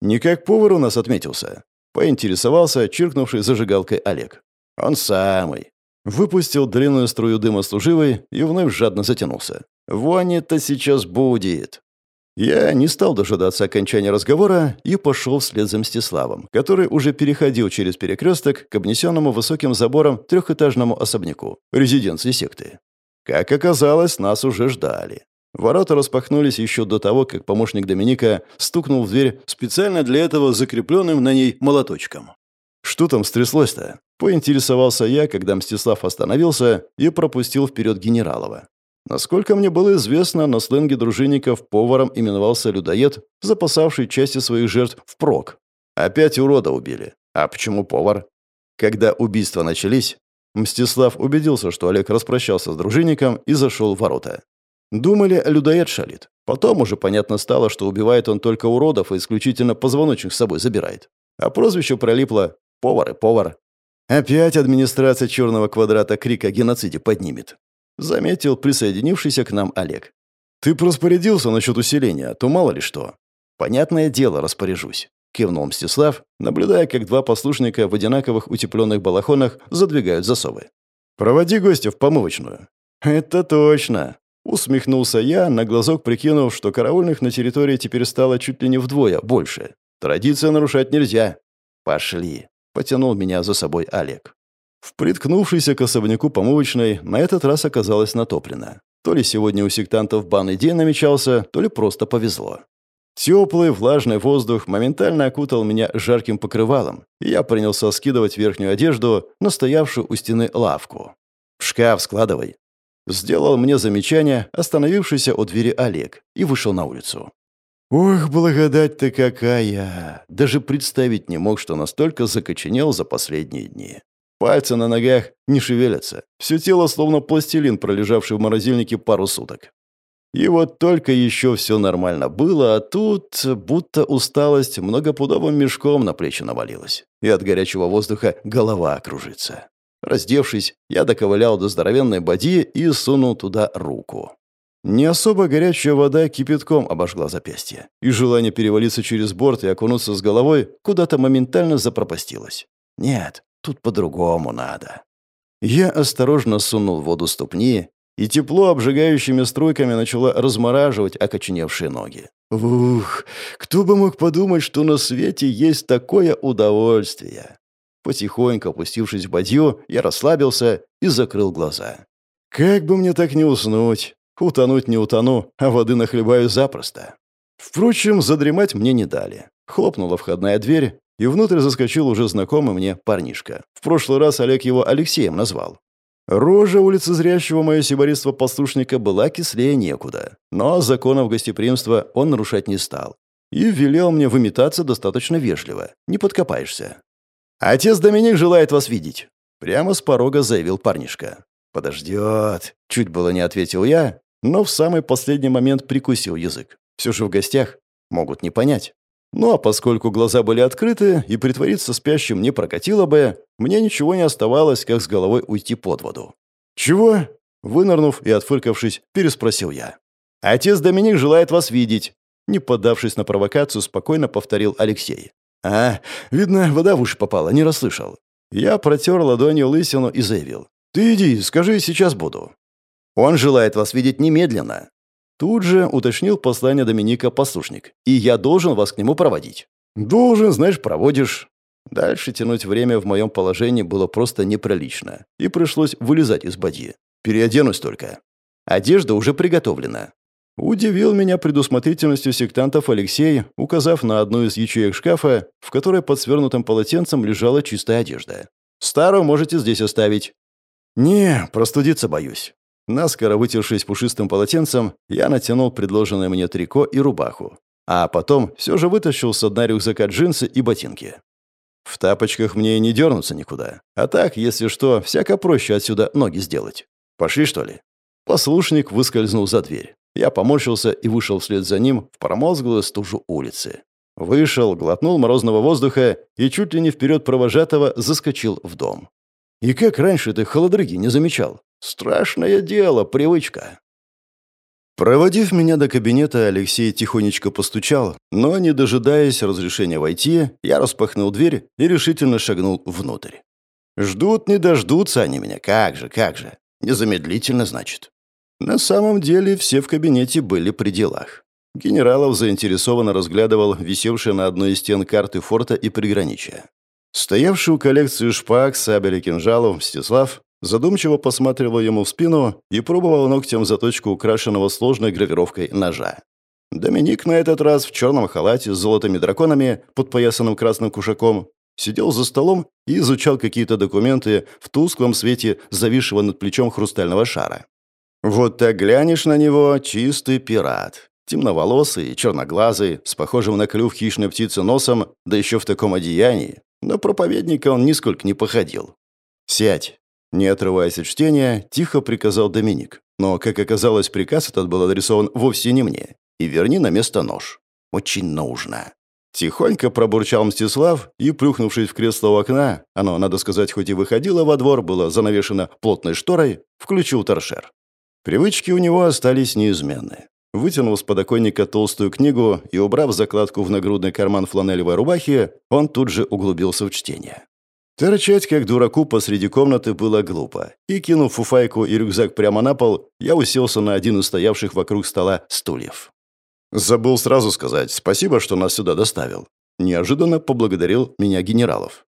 Не как повар у нас отметился. Поинтересовался, чиркнувший зажигалкой Олег. Он самый. Выпустил длинную струю дыма служивой и вновь жадно затянулся. «Вонь-то сейчас будет!» Я не стал дожидаться окончания разговора и пошел вслед за Мстиславом, который уже переходил через перекресток к обнесенному высоким забором трехэтажному особняку, резиденции секты. Как оказалось, нас уже ждали. Ворота распахнулись еще до того, как помощник Доминика стукнул в дверь специально для этого закрепленным на ней молоточком. «Что там стряслось-то?» — поинтересовался я, когда Мстислав остановился и пропустил вперед генералова. Насколько мне было известно, на сленге дружинников поваром именовался людоед, запасавший части своих жертв впрок. Опять урода убили. А почему повар? Когда убийства начались, Мстислав убедился, что Олег распрощался с дружинником и зашел в ворота. Думали, людоед шалит. Потом уже понятно стало, что убивает он только уродов и исключительно позвоночник с собой забирает. А прозвище пролипло «повар и повар». Опять администрация черного квадрата крик о геноциде поднимет. Заметил присоединившийся к нам Олег. «Ты распорядился насчет усиления, то мало ли что». «Понятное дело, распоряжусь», — кивнул Мстислав, наблюдая, как два послушника в одинаковых утепленных балахонах задвигают засовы. «Проводи гостя в помывочную». «Это точно», — усмехнулся я, на глазок прикинув, что караульных на территории теперь стало чуть ли не вдвое больше. Традиция нарушать нельзя. «Пошли», — потянул меня за собой Олег. В приткнувшейся к особняку помывочной на этот раз оказалось натоплено. То ли сегодня у сектантов банный день намечался, то ли просто повезло. Теплый, влажный воздух моментально окутал меня жарким покрывалом, и я принялся скидывать верхнюю одежду на стоявшую у стены лавку. «В шкаф складывай». Сделал мне замечание, остановившийся у двери Олег, и вышел на улицу. Ох, благодать-то какая! Даже представить не мог, что настолько закоченел за последние дни. Пальцы на ногах не шевелятся. Все тело словно пластилин, пролежавший в морозильнике пару суток. И вот только еще все нормально было, а тут будто усталость многопудовым мешком на плечи навалилась. И от горячего воздуха голова кружится. Раздевшись, я доковылял до здоровенной боди и сунул туда руку. Не особо горячая вода кипятком обожгла запястье, и желание перевалиться через борт и окунуться с головой куда-то моментально запропастилось. Нет, Тут по-другому надо. Я осторожно сунул в воду ступни, и тепло обжигающими струйками начало размораживать окоченевшие ноги. Ух, кто бы мог подумать, что на свете есть такое удовольствие. Потихоньку опустившись в бадью, я расслабился и закрыл глаза. Как бы мне так не уснуть? Утонуть не утону, а воды нахлебаю запросто. Впрочем, задремать мне не дали. Хлопнула входная дверь, и внутрь заскочил уже знакомый мне парнишка. В прошлый раз Олег его Алексеем назвал. Рожа улицы зрящего мое сибористство послушника была кислее некуда, но законов гостеприимства он нарушать не стал. И велел мне выметаться достаточно вежливо, не подкопаешься. «Отец Доминик желает вас видеть», — прямо с порога заявил парнишка. «Подождет», — чуть было не ответил я, но в самый последний момент прикусил язык. Все же в гостях могут не понять. Ну а поскольку глаза были открыты и притвориться спящим не прокатило бы, мне ничего не оставалось, как с головой уйти под воду. «Чего?» Вынырнув и отфыркавшись, переспросил я. «Отец Доминик желает вас видеть», не поддавшись на провокацию, спокойно повторил Алексей. «А, видно, вода в уши попала, не расслышал». Я протер ладонью лысину и заявил. «Ты иди, скажи, сейчас буду». «Он желает вас видеть немедленно», Тут же уточнил послание Доминика послушник. «И я должен вас к нему проводить». «Должен, знаешь, проводишь». Дальше тянуть время в моем положении было просто неприлично, и пришлось вылезать из бадьи. Переоденусь только. Одежда уже приготовлена. Удивил меня предусмотрительностью сектантов Алексей, указав на одну из ячеек шкафа, в которой под свернутым полотенцем лежала чистая одежда. «Старую можете здесь оставить». «Не, простудиться боюсь». Наскоро вытершись пушистым полотенцем, я натянул предложенное мне трико и рубаху. А потом все же вытащил с дна рюкзака джинсы и ботинки. В тапочках мне и не дернуться никуда. А так, если что, всяко проще отсюда ноги сделать. Пошли, что ли? Послушник выскользнул за дверь. Я поморщился и вышел вслед за ним в промозглую стужу улицы. Вышел, глотнул морозного воздуха и чуть ли не вперед провожатого заскочил в дом. И как раньше ты холодрыги не замечал? Страшное дело, привычка. Проводив меня до кабинета, Алексей тихонечко постучал, но, не дожидаясь разрешения войти, я распахнул дверь и решительно шагнул внутрь. Ждут, не дождутся они меня, как же, как же. Незамедлительно, значит. На самом деле все в кабинете были при делах. Генералов заинтересованно разглядывал висевшие на одной из стен карты форта и приграничия. Стоявший у коллекции шпаг, сабель и кинжалов, Мстислав Задумчиво посматривал ему в спину и пробовал ногтем заточку украшенного сложной гравировкой ножа. Доминик на этот раз в черном халате с золотыми драконами, подпоясанным красным кушаком, сидел за столом и изучал какие-то документы в тусклом свете зависшего над плечом хрустального шара. Вот так глянешь на него, чистый пират. Темноволосый, черноглазый, с похожим на клюв хищной птицы носом, да еще в таком одеянии. На проповедника он нисколько не походил. «Сядь!» Не отрываясь от чтения, тихо приказал Доминик. Но, как оказалось, приказ этот был адресован вовсе не мне. И верни на место нож. Очень нужно. Тихонько пробурчал Мстислав и, плюхнувшись в кресло у окна, оно, надо сказать, хоть и выходило во двор, было занавешено плотной шторой, включил торшер. Привычки у него остались неизменны. Вытянув с подоконника толстую книгу и убрав закладку в нагрудный карман фланелевой рубахи, он тут же углубился в чтение. Торчать как дураку посреди комнаты было глупо, и, кинув фуфайку и рюкзак прямо на пол, я уселся на один из стоявших вокруг стола стульев. Забыл сразу сказать спасибо, что нас сюда доставил. Неожиданно поблагодарил меня генералов.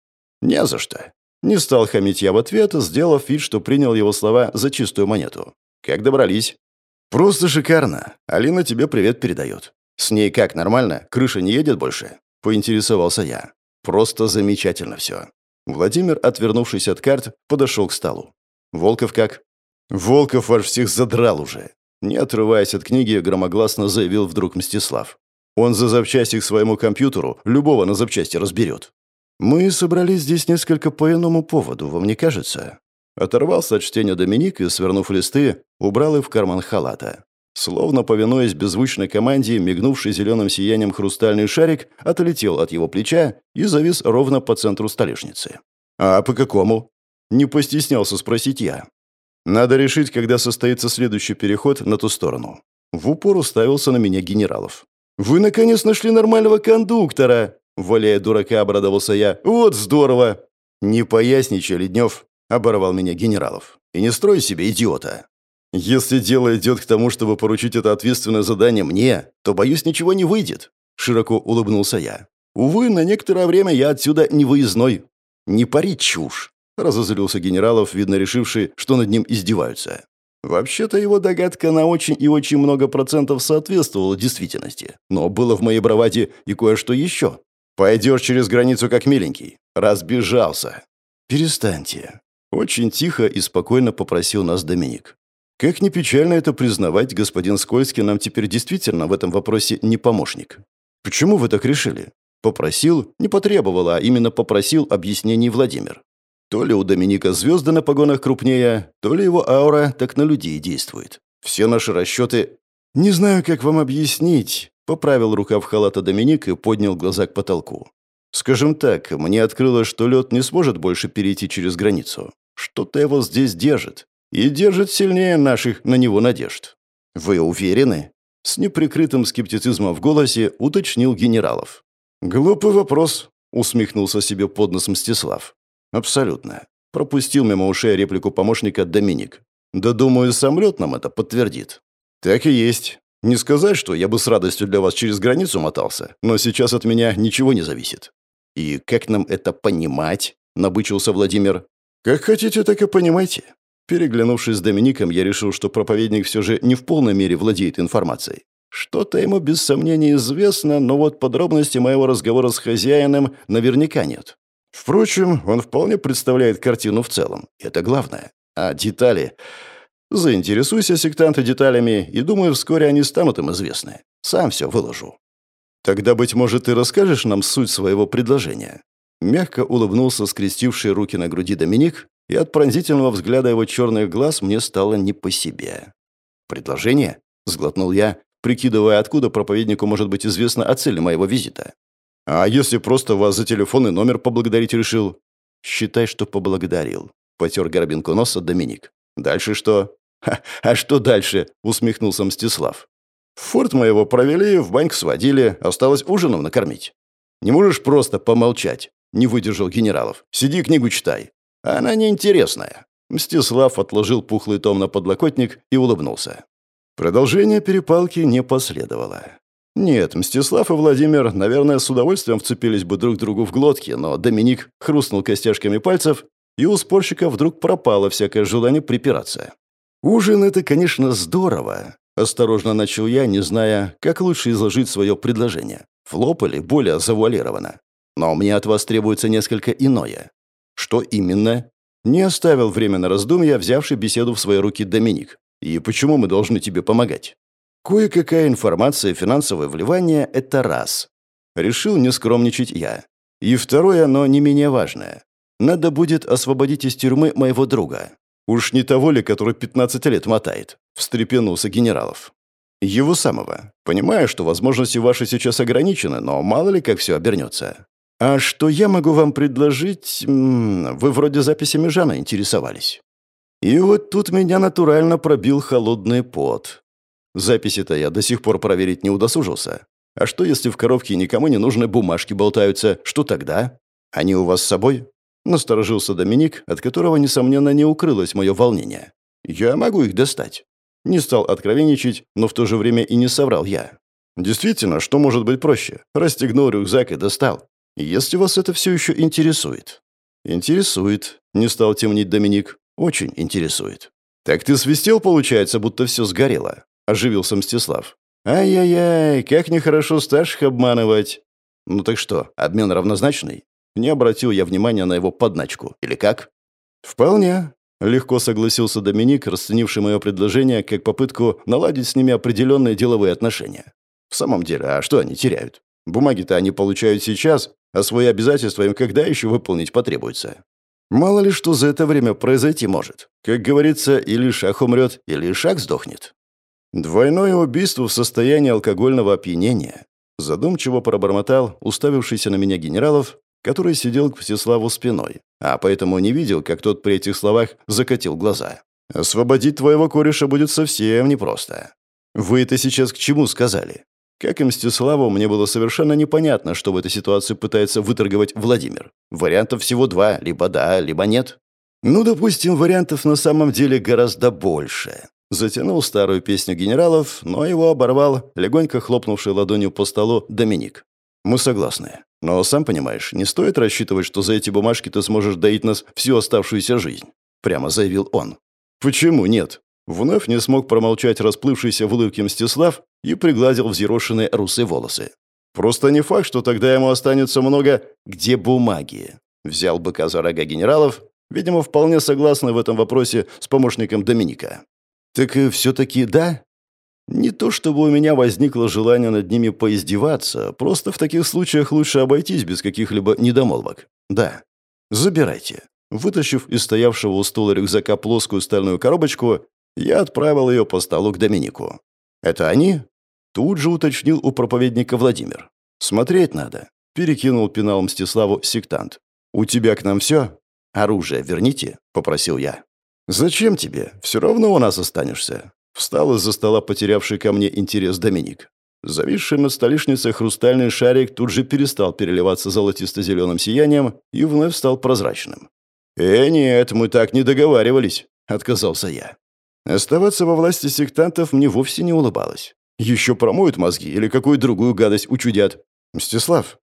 Не за что. Не стал хамить я в ответ, сделав вид, что принял его слова за чистую монету. Как добрались? Просто шикарно. Алина тебе привет передает. С ней как, нормально? Крыша не едет больше? Поинтересовался я. Просто замечательно все. Владимир, отвернувшись от карт, подошел к столу. Волков как? Волков ваш всех задрал уже. Не отрываясь от книги, громогласно заявил вдруг Мстислав. Он за запчасти к своему компьютеру любого на запчасти разберет. Мы собрались здесь несколько по иному поводу, вам не кажется? Оторвался от чтения Доминик и, свернув листы, убрал их в карман халата. Словно повинуясь беззвучной команде, мигнувший зеленым сиянием хрустальный шарик отлетел от его плеча и завис ровно по центру столешницы. «А по какому?» Не постеснялся спросить я. Надо решить, когда состоится следующий переход на ту сторону. В упор уставился на меня генералов. «Вы, наконец, нашли нормального кондуктора!» Валяя дурака, обрадовался я. «Вот здорово!» «Не поясничай, Леднев!» — оборвал меня генералов. «И не строй себе идиота!» «Если дело идет к тому, чтобы поручить это ответственное задание мне, то, боюсь, ничего не выйдет», — широко улыбнулся я. «Увы, на некоторое время я отсюда не выездной. Не пари чушь. Разозлился генералов, видно решивший, что над ним издеваются. Вообще-то его догадка на очень и очень много процентов соответствовала действительности. Но было в моей браваде и кое-что еще. «Пойдешь через границу как миленький». Разбежался. «Перестаньте». Очень тихо и спокойно попросил нас Доминик. Как ни печально это признавать, господин Скользкий нам теперь действительно в этом вопросе не помощник. Почему вы так решили? Попросил, не потребовал, а именно попросил объяснений Владимир. То ли у Доминика звезды на погонах крупнее, то ли его аура так на людей действует. Все наши расчеты... Не знаю, как вам объяснить. Поправил рукав халата Доминик и поднял глаза к потолку. Скажем так, мне открылось, что лед не сможет больше перейти через границу. Что-то его здесь держит. И держит сильнее наших на него надежд. Вы уверены? С неприкрытым скептицизмом в голосе уточнил генералов. «Глупый вопрос», — усмехнулся себе под нос Мстислав. «Абсолютно». Пропустил мимо ушей реплику помощника Доминик. «Да думаю, самолет нам это подтвердит». «Так и есть. Не сказать, что я бы с радостью для вас через границу мотался, но сейчас от меня ничего не зависит». «И как нам это понимать?» — набычился Владимир. «Как хотите, так и понимайте». Переглянувшись с Домиником, я решил, что проповедник все же не в полной мере владеет информацией. Что-то ему без сомнения известно, но вот подробности моего разговора с хозяином наверняка нет. Впрочем, он вполне представляет картину в целом. Это главное. А детали... Заинтересуйся, сектанты, деталями, и думаю, вскоре они станут им известны. Сам все выложу. Тогда, быть может, ты расскажешь нам суть своего предложения?» Мягко улыбнулся скрестивший руки на груди Доминик, и от пронзительного взгляда его черных глаз мне стало не по себе. «Предложение?» — сглотнул я, прикидывая, откуда проповеднику может быть известно о цели моего визита. А если просто вас за телефонный номер поблагодарить решил? Считай, что поблагодарил. Потер горбинку носа Доминик. Дальше что? А что дальше? Усмехнулся Мстислав. Форт моего провели, в баньку сводили, осталось ужином накормить. Не можешь просто помолчать? Не выдержал генералов. Сиди, книгу читай. Она неинтересная. Мстислав отложил пухлый том на подлокотник и улыбнулся. Продолжение перепалки не последовало. Нет, Мстислав и Владимир, наверное, с удовольствием вцепились бы друг другу в глотки, но Доминик хрустнул костяшками пальцев и у спорщика вдруг пропало всякое желание припираться. «Ужин — это, конечно, здорово», — осторожно начал я, не зная, как лучше изложить свое предложение. В или более завуалированно. Но мне от вас требуется несколько иное. Что именно? Не оставил время на раздумья, взявший беседу в свои руки Доминик. И почему мы должны тебе помогать? Кое-какая информация, финансовое вливание — это раз. Решил не скромничать я. И второе, но не менее важное. Надо будет освободить из тюрьмы моего друга. Уж не того ли, который 15 лет мотает?» — встрепенулся генералов. «Его самого. Понимаю, что возможности ваши сейчас ограничены, но мало ли как все обернется. А что я могу вам предложить? Вы вроде записями Жана интересовались». И вот тут меня натурально пробил холодный пот. Записи-то я до сих пор проверить не удосужился. А что, если в коробке никому не нужны бумажки болтаются? Что тогда? Они у вас с собой? Насторожился Доминик, от которого, несомненно, не укрылось мое волнение. «Я могу их достать». Не стал откровенничать, но в то же время и не соврал я. «Действительно, что может быть проще? Расстегнул рюкзак и достал. Если вас это все еще интересует». «Интересует», — не стал темнить Доминик. «Очень интересует». «Так ты свистел, получается, будто все сгорело?» — оживился Мстислав. «Ай-яй-яй, как нехорошо старших обманывать». «Ну так что, обмен равнозначный?» Не обратил я внимания на его подначку. Или как? «Вполне», — легко согласился Доминик, расценивший мое предложение как попытку наладить с ними определенные деловые отношения. «В самом деле, а что они теряют? Бумаги-то они получают сейчас, а свои обязательства им когда еще выполнить потребуется? Мало ли что за это время произойти может. Как говорится, или шах умрет, или шах сдохнет. Двойное убийство в состоянии алкогольного опьянения. Задумчиво пробормотал уставившийся на меня генералов, который сидел к Всеславу спиной, а поэтому не видел, как тот при этих словах закатил глаза. «Освободить твоего кореша будет совсем непросто. Вы это сейчас к чему сказали?» Как и Мстиславу, мне было совершенно непонятно, что в этой ситуации пытается выторговать Владимир. Вариантов всего два, либо да, либо нет. Ну, допустим, вариантов на самом деле гораздо больше. Затянул старую песню генералов, но его оборвал, легонько хлопнувший ладонью по столу, Доминик. «Мы согласны. Но, сам понимаешь, не стоит рассчитывать, что за эти бумажки ты сможешь доить нас всю оставшуюся жизнь», — прямо заявил он. «Почему нет?» Вновь не смог промолчать расплывшийся в улыбке Мстислав и пригладил взъерошенные русые волосы. «Просто не факт, что тогда ему останется много... Где бумаги?» Взял быка за рога генералов, видимо, вполне согласны в этом вопросе с помощником Доминика. «Так все-таки да?» Не то чтобы у меня возникло желание над ними поиздеваться, просто в таких случаях лучше обойтись без каких-либо недомолвок. Да. Забирайте. Вытащив из стоявшего у стула рюкзака плоскую стальную коробочку, я отправил ее по столу к Доминику. «Это они?» Тут же уточнил у проповедника Владимир. «Смотреть надо», — перекинул пенал Мстиславу сектант. «У тебя к нам все? Оружие верните», — попросил я. «Зачем тебе? Все равно у нас останешься. Встал из-за стола потерявший ко мне интерес Доминик. Зависший над столешницей хрустальный шарик тут же перестал переливаться золотисто-зеленым сиянием и вновь стал прозрачным. «Э, нет, мы так не договаривались», — отказался я. Оставаться во власти сектантов мне вовсе не улыбалось. Еще промоют мозги или какую другую гадость учудят. «Мстислав?»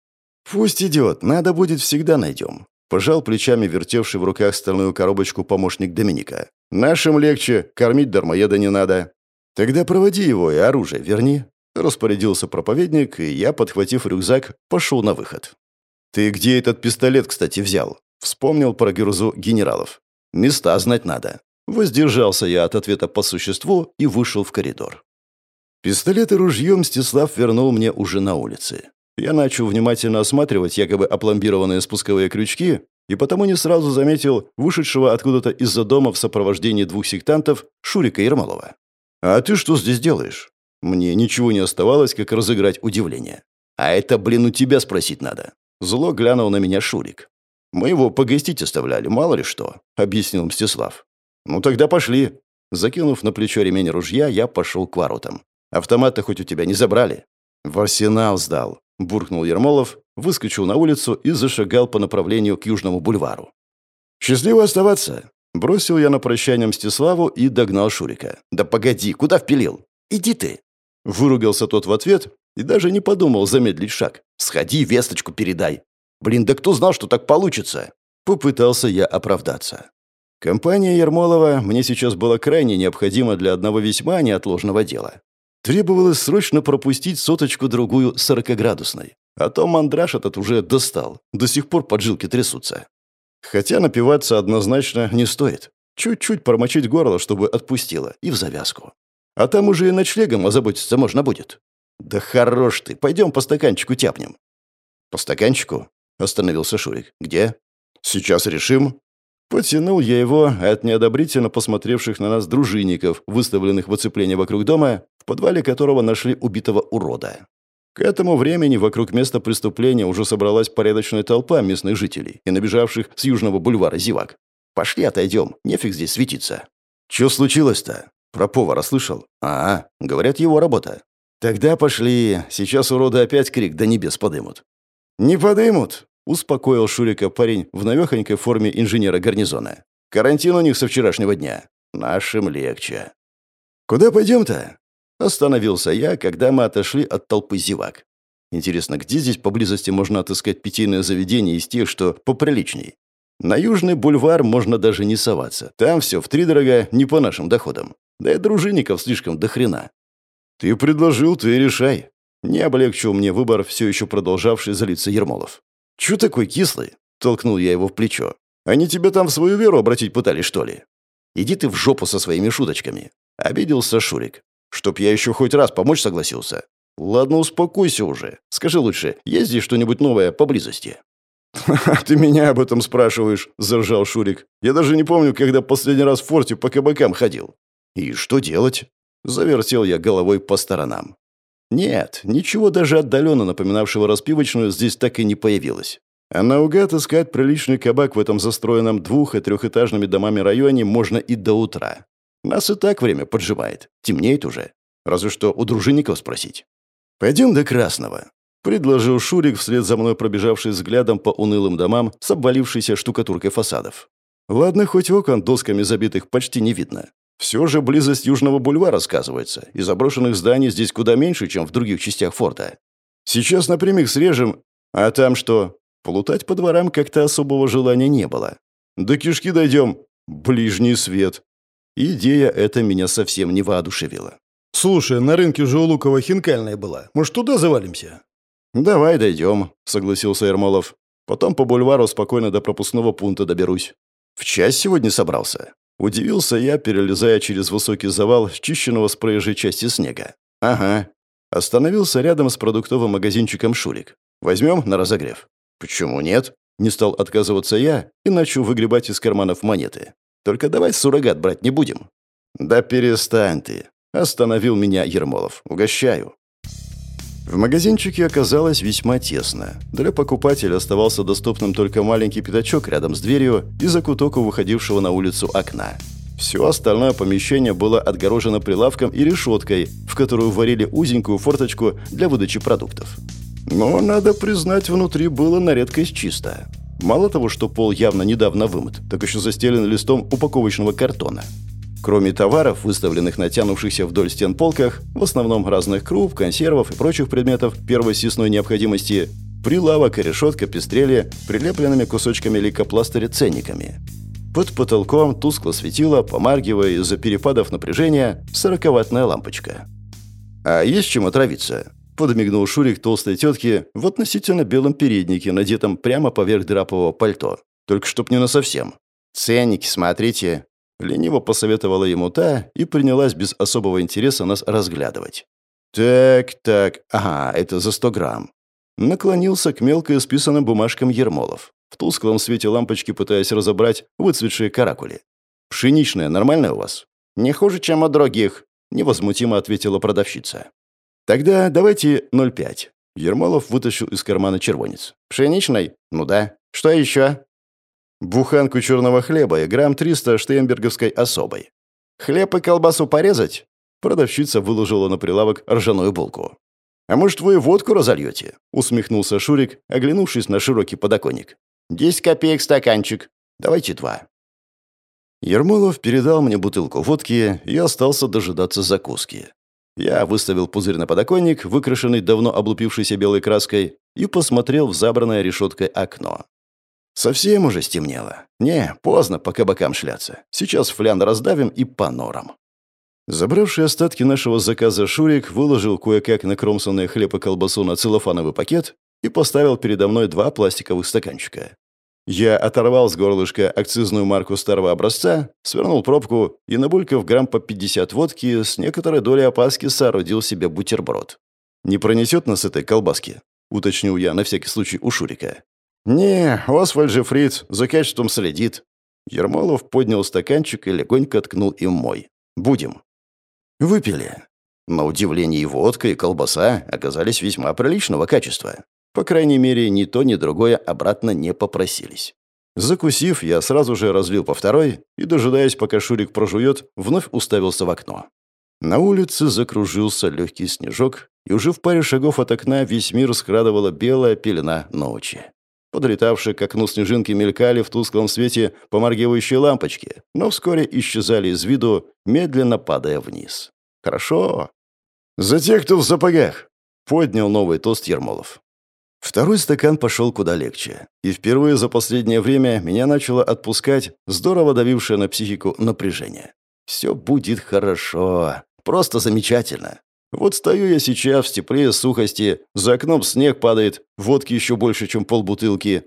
«Пусть идет, надо будет всегда найдем. Пожал плечами вертевший в руках стальную коробочку помощник Доминика. «Нашим легче, кормить дармоеда не надо». «Тогда проводи его и оружие верни», — распорядился проповедник, и я, подхватив рюкзак, пошел на выход. «Ты где этот пистолет, кстати, взял?» — вспомнил про гюрзу генералов. «Места знать надо». Воздержался я от ответа по существу и вышел в коридор. Пистолет и ружье Мстислав вернул мне уже на улице. Я начал внимательно осматривать якобы опломбированные спусковые крючки и потому не сразу заметил вышедшего откуда-то из-за дома в сопровождении двух сектантов Шурика Ермолова. «А ты что здесь делаешь?» Мне ничего не оставалось, как разыграть удивление. «А это, блин, у тебя спросить надо». Зло глянул на меня Шурик. «Мы его погостить оставляли, мало ли что», — объяснил Мстислав. «Ну тогда пошли». Закинув на плечо ремень ружья, я пошел к воротам. «Автоматы хоть у тебя не забрали?» «В арсенал сдал», буркнул Ермолов, выскочил на улицу и зашагал по направлению к Южному бульвару. «Счастливо оставаться!» Бросил я на прощание Мстиславу и догнал Шурика. «Да погоди, куда впилил? Иди ты!» Выругался тот в ответ и даже не подумал замедлить шаг. «Сходи, весточку передай!» «Блин, да кто знал, что так получится?» Попытался я оправдаться. Компания Ермолова мне сейчас была крайне необходима для одного весьма неотложного дела. Требовалось срочно пропустить соточку-другую сорокоградусной. А то мандраж этот уже достал. До сих пор поджилки трясутся. Хотя напиваться однозначно не стоит. Чуть-чуть промочить горло, чтобы отпустило, и в завязку. А там уже и ночлегом озаботиться можно будет. Да хорош ты, пойдем по стаканчику тяпнем. По стаканчику? Остановился Шурик. Где? Сейчас решим. Потянул я его от неодобрительно посмотревших на нас дружинников, выставленных в оцепление вокруг дома, в подвале которого нашли убитого урода. К этому времени вокруг места преступления уже собралась порядочная толпа местных жителей и набежавших с южного бульвара зевак. «Пошли отойдем, нефиг здесь светиться». «Чё случилось-то?» «Про повара слышал?» «А, говорят, его работа». «Тогда пошли, сейчас уроды опять крик до небес подымут». «Не подымут», Успокоил Шурика парень в навехонькой форме инженера гарнизона. «Карантин у них со вчерашнего дня. Нашим легче». «Куда пойдем-то?» Остановился я, когда мы отошли от толпы зевак. Интересно, где здесь поблизости можно отыскать питейное заведение из тех, что поприличней? На Южный бульвар можно даже не соваться. Там все втридорога не по нашим доходам. Да и дружинников слишком до хрена. Ты предложил, ты решай. Не облегчил мне выбор, все еще продолжавший залиться Ермолов. «Чё такой кислый?» — толкнул я его в плечо. «Они тебя там в свою веру обратить пытались, что ли?» «Иди ты в жопу со своими шуточками!» — обиделся Шурик. «Чтоб я еще хоть раз помочь согласился?» «Ладно, успокойся уже. Скажи лучше, есть здесь что-нибудь новое поблизости?» «Ты меня об этом спрашиваешь», — заржал Шурик. «Я даже не помню, когда последний раз в форте по кабакам ходил». «И что делать?» Завертел я головой по сторонам. Нет, ничего даже отдаленно напоминавшего распивочную здесь так и не появилось. А наугад искать приличный кабак в этом застроенном двух- и трехэтажными домами районе можно и до утра. Нас и так время поджимает. Темнеет уже. Разве что у дружинников спросить. «Пойдем до Красного», — предложил Шурик, вслед за мной пробежавший взглядом по унылым домам с обвалившейся штукатуркой фасадов. Ладно, хоть окон досками забитых почти не видно. Все же близость Южного бульвара сказывается, и заброшенных зданий здесь куда меньше, чем в других частях форта. Сейчас напрямик срежем, а там что? Плутать по дворам как-то особого желания не было. До кишки дойдем. Ближний свет. Идея эта меня совсем не воодушевила. «Слушай, на рынке же у Лукова хинкальная была. Может, туда завалимся?» «Давай дойдем», — согласился Ермолов. «Потом по бульвару спокойно до пропускного пункта доберусь». «В час сегодня собрался?» Удивился я, перелезая через высокий завал чищенного с проезжей части снега. «Ага». Остановился рядом с продуктовым магазинчиком «Шурик». «Возьмем на разогрев?» «Почему нет?» Не стал отказываться я и начал выгребать из карманов монеты. «Только давай суррогат брать не будем». «Да перестань ты!» Остановил меня Ермолов. «Угощаю». В магазинчике оказалось весьма тесно. Для покупателя оставался доступным только маленький пятачок рядом с дверью и закуток у выходившего на улицу окна. Все остальное помещение было отгорожено прилавком и решеткой, в которую варили узенькую форточку для выдачи продуктов. Но, надо признать, внутри было на редкость чисто. Мало того, что пол явно недавно вымыт, так еще застелен листом упаковочного картона – Кроме товаров, выставленных на тянувшихся вдоль стен полках, в основном разных круп, консервов и прочих предметов первой съестной необходимости, прилавок и решетка пестрели прилепленными кусочками лейкопластыря ценниками. Под потолком тускло светила, помаргивая из-за перепадов напряжения, сороковатная лампочка. «А есть чем отравиться?» – подмигнул Шурик толстой тетке в относительно белом переднике, надетом прямо поверх драпового пальто. «Только чтоб не насовсем». «Ценники, смотрите», Лениво посоветовала ему та и принялась без особого интереса нас разглядывать. «Так, так, ага, это за сто грамм». Наклонился к мелко исписанным бумажкам Ермолов, в тусклом свете лампочки пытаясь разобрать выцветшие каракули. «Пшеничная нормальная у вас?» «Не хуже, чем у других», — невозмутимо ответила продавщица. «Тогда давайте 0,5». Ермолов вытащил из кармана червонец. «Пшеничной? Ну да. Что еще?» Буханку черного хлеба и грамм 300 штейнберговской особой. Хлеб и колбасу порезать? Продавщица выложила на прилавок ржаную булку. «А может, вы водку разольете?» — усмехнулся Шурик, оглянувшись на широкий подоконник. «Десять копеек стаканчик. Давайте два». Ермолов передал мне бутылку водки и остался дожидаться закуски. Я выставил пузырь на подоконник, выкрашенный давно облупившейся белой краской, и посмотрел в забранное решеткой окно. Совсем уже стемнело. Не, поздно по кабакам шляться. Сейчас флян раздавим и по норам. Забравший остатки нашего заказа Шурик выложил кое-как накромсанный хлеб и колбасу на целлофановый пакет и поставил передо мной два пластиковых стаканчика. Я оторвал с горлышка акцизную марку старого образца, свернул пробку и, набулькав грамм по 50 водки, с некоторой долей опаски соорудил себе бутерброд. «Не пронесет нас этой колбаски?» — уточнил я на всякий случай у Шурика. «Не, Освальд же фриц, за качеством следит». Ермолов поднял стаканчик и легонько ткнул им мой. «Будем». Выпили. На удивление и водка, и колбаса оказались весьма приличного качества. По крайней мере, ни то, ни другое обратно не попросились. Закусив, я сразу же разлил по второй и, дожидаясь, пока Шурик прожует, вновь уставился в окно. На улице закружился легкий снежок, и уже в паре шагов от окна весь мир скрадывала белая пелена ночи. Подлетавшие к окну снежинки мелькали в тусклом свете поморгивающие лампочки, но вскоре исчезали из виду, медленно падая вниз. «Хорошо». «За тех, кто в сапогах!» — поднял новый тост Ермолов. Второй стакан пошел куда легче. И впервые за последнее время меня начало отпускать здорово давившее на психику напряжение. «Все будет хорошо. Просто замечательно. Вот стою я сейчас в тепле сухости, за окном снег падает, водки еще больше, чем полбутылки.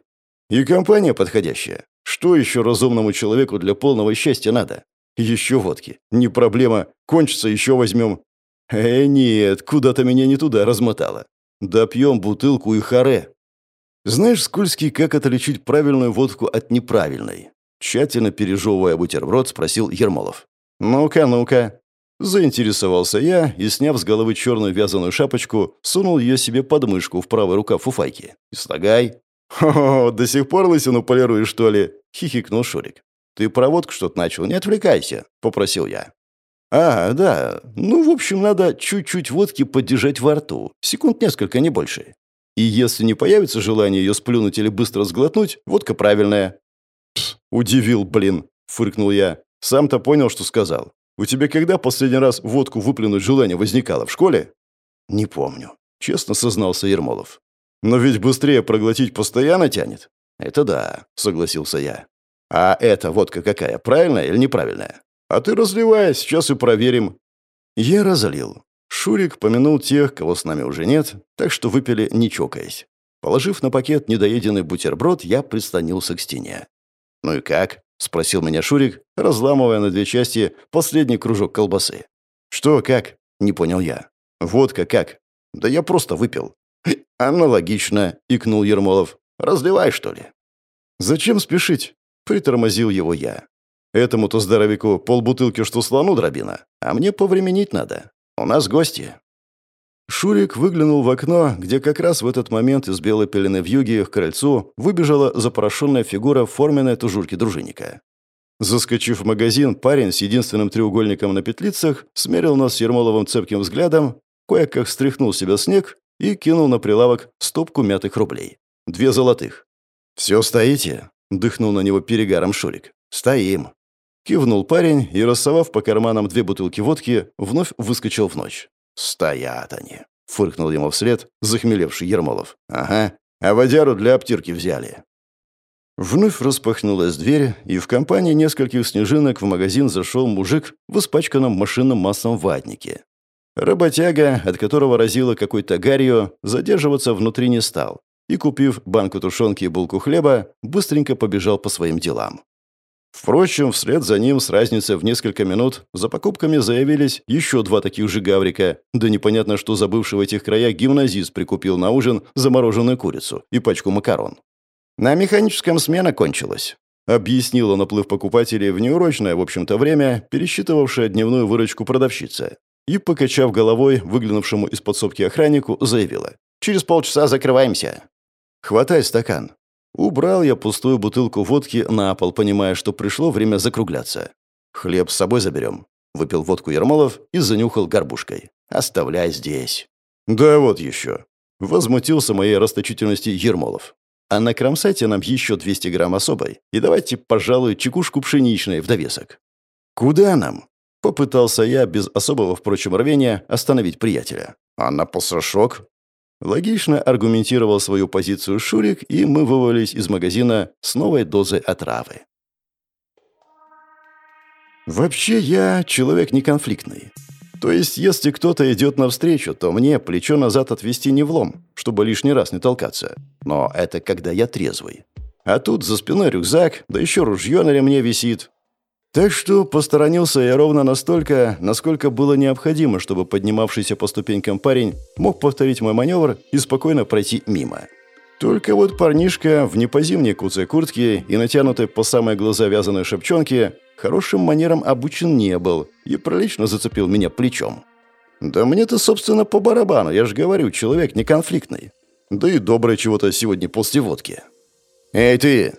И компания подходящая. Что еще разумному человеку для полного счастья надо? Еще водки. Не проблема. Кончится, еще возьмем. Э, нет, куда-то меня не туда размотало. Допьем бутылку и харе. Знаешь, Скульский, как отличить правильную водку от неправильной? Тщательно пережевывая бутерброд, спросил Ермолов. «Ну-ка, ну-ка». Заинтересовался я и, сняв с головы черную вязаную шапочку, сунул ее себе под мышку в правый рукав фуфайки. «Излагай». «Хо-хо, до сих пор лысину полируешь, что ли?» — хихикнул Шурик. «Ты проводку что-то начал, не отвлекайся», — попросил я. «А, да. Ну, в общем, надо чуть-чуть водки поддержать во рту. Секунд несколько, не больше. И если не появится желание ее сплюнуть или быстро сглотнуть, водка правильная». «Пс, удивил, блин», — фыркнул я. «Сам-то понял, что сказал. У тебя когда последний раз водку выплюнуть желание возникало? В школе?» «Не помню», — честно сознался Ермолов. «Но ведь быстрее проглотить постоянно тянет?» «Это да», — согласился я. «А эта водка какая, правильная или неправильная?» «А ты разливай, сейчас и проверим». Я разлил. Шурик помянул тех, кого с нами уже нет, так что выпили, не чокаясь. Положив на пакет недоеденный бутерброд, я прислонился к стене. «Ну и как?» — спросил меня Шурик, разламывая на две части последний кружок колбасы. «Что, как?» — не понял я. «Водка как?» «Да я просто выпил». «Аналогично», — икнул Ермолов. «Разливай, что ли?» «Зачем спешить?» — притормозил его я. «Этому-то здоровяку полбутылки, что слону дробина, а мне повременить надо. У нас гости». Шурик выглянул в окно, где как раз в этот момент из белой пелены вьюги к крыльцу выбежала запорошенная фигура в форменной тужурки дружинника. Заскочив в магазин, парень с единственным треугольником на петлицах смерил нас с Ермоловым цепким взглядом, кое-как стряхнул себя снег и кинул на прилавок стопку мятых рублей. Две золотых. «Все стоите?» — дыхнул на него перегаром Шурик. «Стоим». Кивнул парень и, рассовав по карманам две бутылки водки, вновь выскочил в ночь. «Стоят они!» — фыркнул ему вслед захмелевший Ермолов. «Ага, а водяру для обтирки взяли». Вновь распахнулась дверь, и в компании нескольких снежинок в магазин зашел мужик в испачканном машинным маслом ватнике. Работяга, от которого разило какой-то гарью, задерживаться внутри не стал, и, купив банку тушенки и булку хлеба, быстренько побежал по своим делам. Впрочем, вслед за ним с разницей в несколько минут за покупками заявились еще два таких же гаврика, да непонятно, что забывший в этих краях гимназист прикупил на ужин замороженную курицу и пачку макарон. «На механическом смена кончилась», — объяснила наплыв покупателей в неурочное, в общем-то, время, пересчитывавшая дневную выручку продавщица. И, покачав головой, выглянувшему из подсобки охраннику, заявила. «Через полчаса закрываемся». «Хватай стакан», Убрал я пустую бутылку водки на пол, понимая, что пришло время закругляться. «Хлеб с собой заберем», — выпил водку Ермолов и занюхал горбушкой. «Оставляй здесь». «Да вот еще», — возмутился моей расточительности Ермолов. «А накромсайте нам еще 200 грамм особой, и давайте, пожалуй, чекушку пшеничной в довесок». «Куда нам?» — попытался я, без особого, впрочем, рвения, остановить приятеля. «А на посошок?» Логично аргументировал свою позицию Шурик, и мы вывалились из магазина с новой дозой отравы. Вообще я человек неконфликтный. То есть, если кто-то идет навстречу, то мне плечо назад отвести не влом, чтобы лишний раз не толкаться. Но это когда я трезвый. А тут за спиной рюкзак, да еще ружье на ремне висит. Так что посторонился я ровно настолько, насколько было необходимо, чтобы поднимавшийся по ступенькам парень мог повторить мой маневр и спокойно пройти мимо. Только вот парнишка в непозимней куцей куртке и натянутой по самые глаза вязаной шапчонке хорошим манерам обучен не был и пролично зацепил меня плечом. Да мне-то, собственно, по барабану, я же говорю, человек не конфликтный. Да и доброе чего-то сегодня после водки. «Эй, ты!»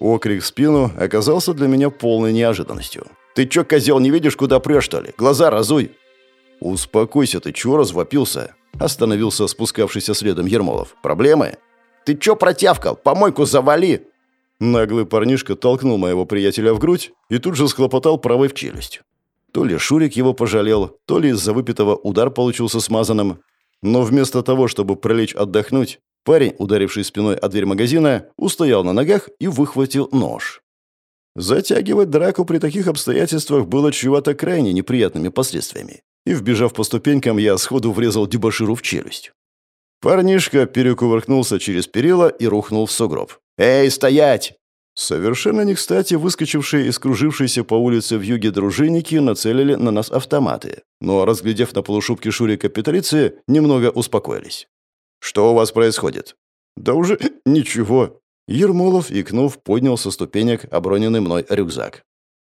Окрик в спину оказался для меня полной неожиданностью. «Ты чё, козел, не видишь, куда прешь, что ли? Глаза разуй!» «Успокойся, ты чего развопился?» Остановился спускавшийся следом Ермолов. «Проблемы?» «Ты чё протявкал? Помойку завали!» Наглый парнишка толкнул моего приятеля в грудь и тут же схлопотал правой в челюсть. То ли Шурик его пожалел, то ли из-за выпитого удар получился смазанным. Но вместо того, чтобы пролечь отдохнуть, Парень, ударивший спиной о дверь магазина, устоял на ногах и выхватил нож. Затягивать драку при таких обстоятельствах было чревато крайне неприятными последствиями. И, вбежав по ступенькам, я сходу врезал дебоширу в челюсть. Парнишка перекувыркнулся через перила и рухнул в сугроб. «Эй, стоять!» Совершенно не кстати выскочившие из кружившейся по улице в юге дружинники нацелили на нас автоматы, но, разглядев на полушубке Шурика Петрицы, немного успокоились. «Что у вас происходит?» «Да уже ничего». Ермолов, икнув, поднял со ступенек оброненный мной рюкзак.